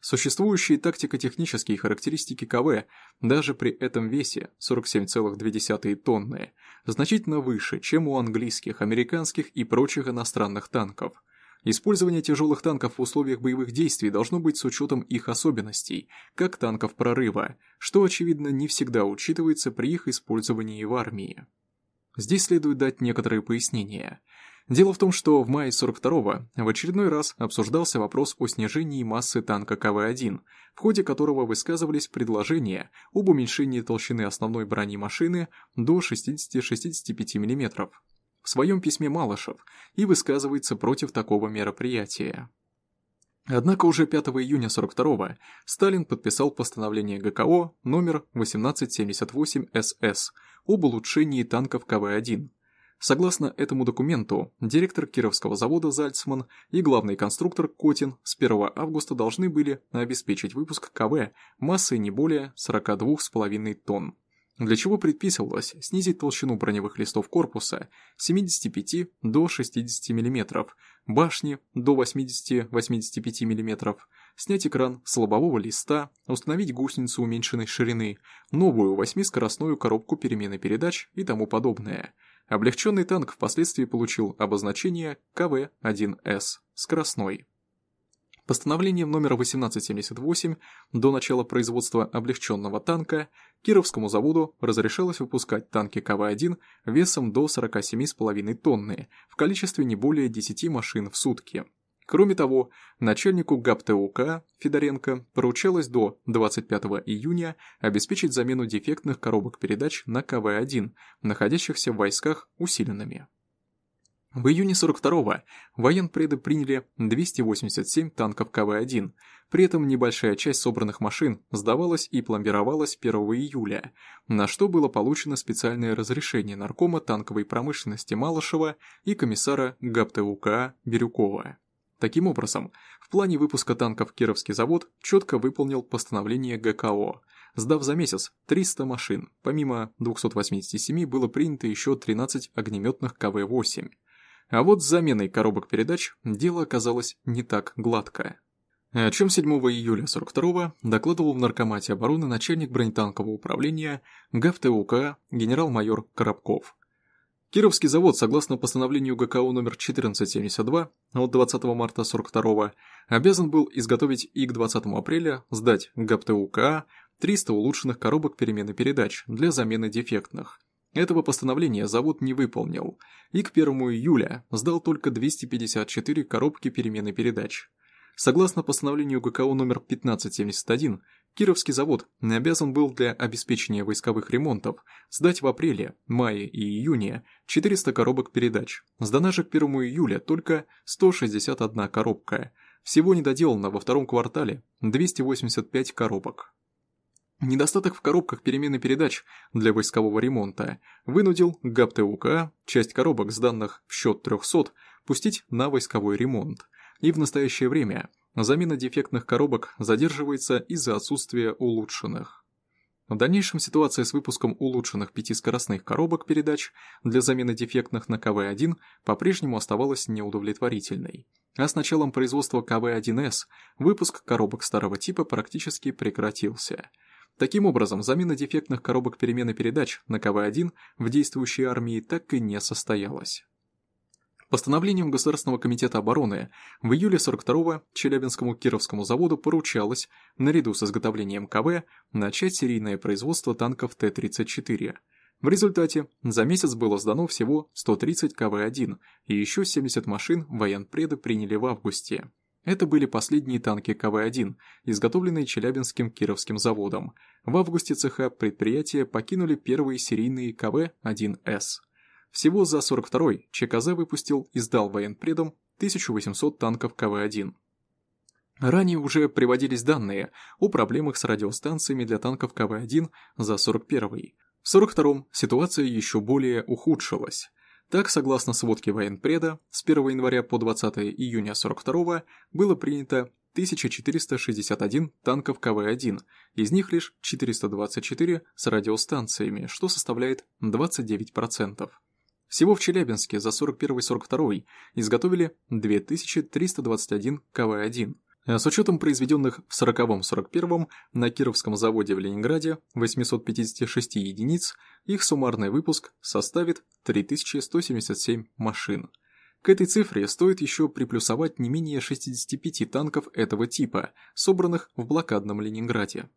Существующие тактико-технические характеристики КВ даже при этом весе 47,2 тонны значительно выше, чем у английских, американских и прочих иностранных танков – Использование тяжелых танков в условиях боевых действий должно быть с учетом их особенностей, как танков прорыва, что, очевидно, не всегда учитывается при их использовании в армии. Здесь следует дать некоторые пояснения. Дело в том, что в мае 42-го в очередной раз обсуждался вопрос о снижении массы танка КВ-1, в ходе которого высказывались предложения об уменьшении толщины основной брони машины до 60-65 мм, в своем письме Малышев и высказывается против такого мероприятия. Однако уже 5 июня 42 Сталин подписал постановление ГКО номер 1878-СС об улучшении танков КВ-1. Согласно этому документу, директор Кировского завода Зальцман и главный конструктор Котин с 1 августа должны были обеспечить выпуск КВ массой не более 42,5 тонн для чего предписывалось снизить толщину броневых листов корпуса с 75 до 60 мм, башни до 80-85 мм, снять экран с лобового листа, установить гусеницу уменьшенной ширины, новую восьмискоростную коробку перемены передач и тому подобное. Облегченный танк впоследствии получил обозначение КВ-1С скоростной. Постановлением номер 1878 до начала производства облегченного танка Кировскому заводу разрешалось выпускать танки КВ-1 весом до 47,5 тонны в количестве не более 10 машин в сутки. Кроме того, начальнику ГАПТУК Федоренко поручалось до 25 июня обеспечить замену дефектных коробок передач на КВ-1, находящихся в войсках усиленными. В июне 42-го военпреды приняли 287 танков КВ-1, при этом небольшая часть собранных машин сдавалась и пломбировалась 1 июля, на что было получено специальное разрешение наркома танковой промышленности Малышева и комиссара ГАПТУК Бирюкова. Таким образом, в плане выпуска танков Кировский завод четко выполнил постановление ГКО, сдав за месяц 300 машин, помимо 287 было принято еще 13 огнеметных КВ-8. А вот с заменой коробок передач дело оказалось не так гладко. О чем 7 июля 42-го докладывал в Наркомате обороны начальник бронетанкового управления ГАВТУК генерал-майор Коробков. Кировский завод, согласно постановлению ГКО номер 1472 от 20 марта 42 обязан был изготовить и к 20 апреля сдать ГАПТУК 300 улучшенных коробок перемены передач для замены дефектных, этого постановления завод не выполнил, и к 1 июля сдал только 254 коробки перемены передач. Согласно постановлению ГКО номер 1571, Кировский завод обязан был для обеспечения войсковых ремонтов сдать в апреле, мае и июне 400 коробок передач. Сдана же к 1 июля только 161 коробка. Всего недоделано во втором квартале 285 коробок. Недостаток в коробках перемены передач для войскового ремонта вынудил ГАПТУК часть коробок, сданных в счет 300, пустить на войсковой ремонт. И в настоящее время замена дефектных коробок задерживается из-за отсутствия улучшенных. В дальнейшем ситуация с выпуском улучшенных пятискоростных коробок передач для замены дефектных на КВ-1 по-прежнему оставалась неудовлетворительной. А с началом производства КВ-1С выпуск коробок старого типа практически прекратился – Таким образом, замена дефектных коробок перемены передач на КВ-1 в действующей армии так и не состоялась. Постановлением Государственного комитета обороны в июле 42-го Челябинскому Кировскому заводу поручалось, наряду с изготовлением КВ, начать серийное производство танков Т-34. В результате за месяц было сдано всего 130 КВ-1, и еще 70 машин военпреды приняли в августе. Это были последние танки КВ-1, изготовленные Челябинским Кировским заводом. В августе цеха предприятия покинули первые серийные КВ-1С. Всего за 42-й ЧКЗ выпустил и сдал военпредам 1800 танков КВ-1. Ранее уже приводились данные о проблемах с радиостанциями для танков КВ-1 за 41-й. В 42-м ситуация еще более ухудшилась. Так, согласно сводке военпреда, с 1 января по 20 июня 42-го было принято 1461 танков КВ-1, из них лишь 424 с радиостанциями, что составляет 29%. Всего в Челябинске за 41-42 изготовили 2321 КВ-1, а с учетом произведенных в 40-41 на Кировском заводе в Ленинграде 856 единиц, их суммарный выпуск составит 3177 машин. К этой цифре стоит еще приплюсовать не менее 65 танков этого типа, собранных в блокадном Ленинграде.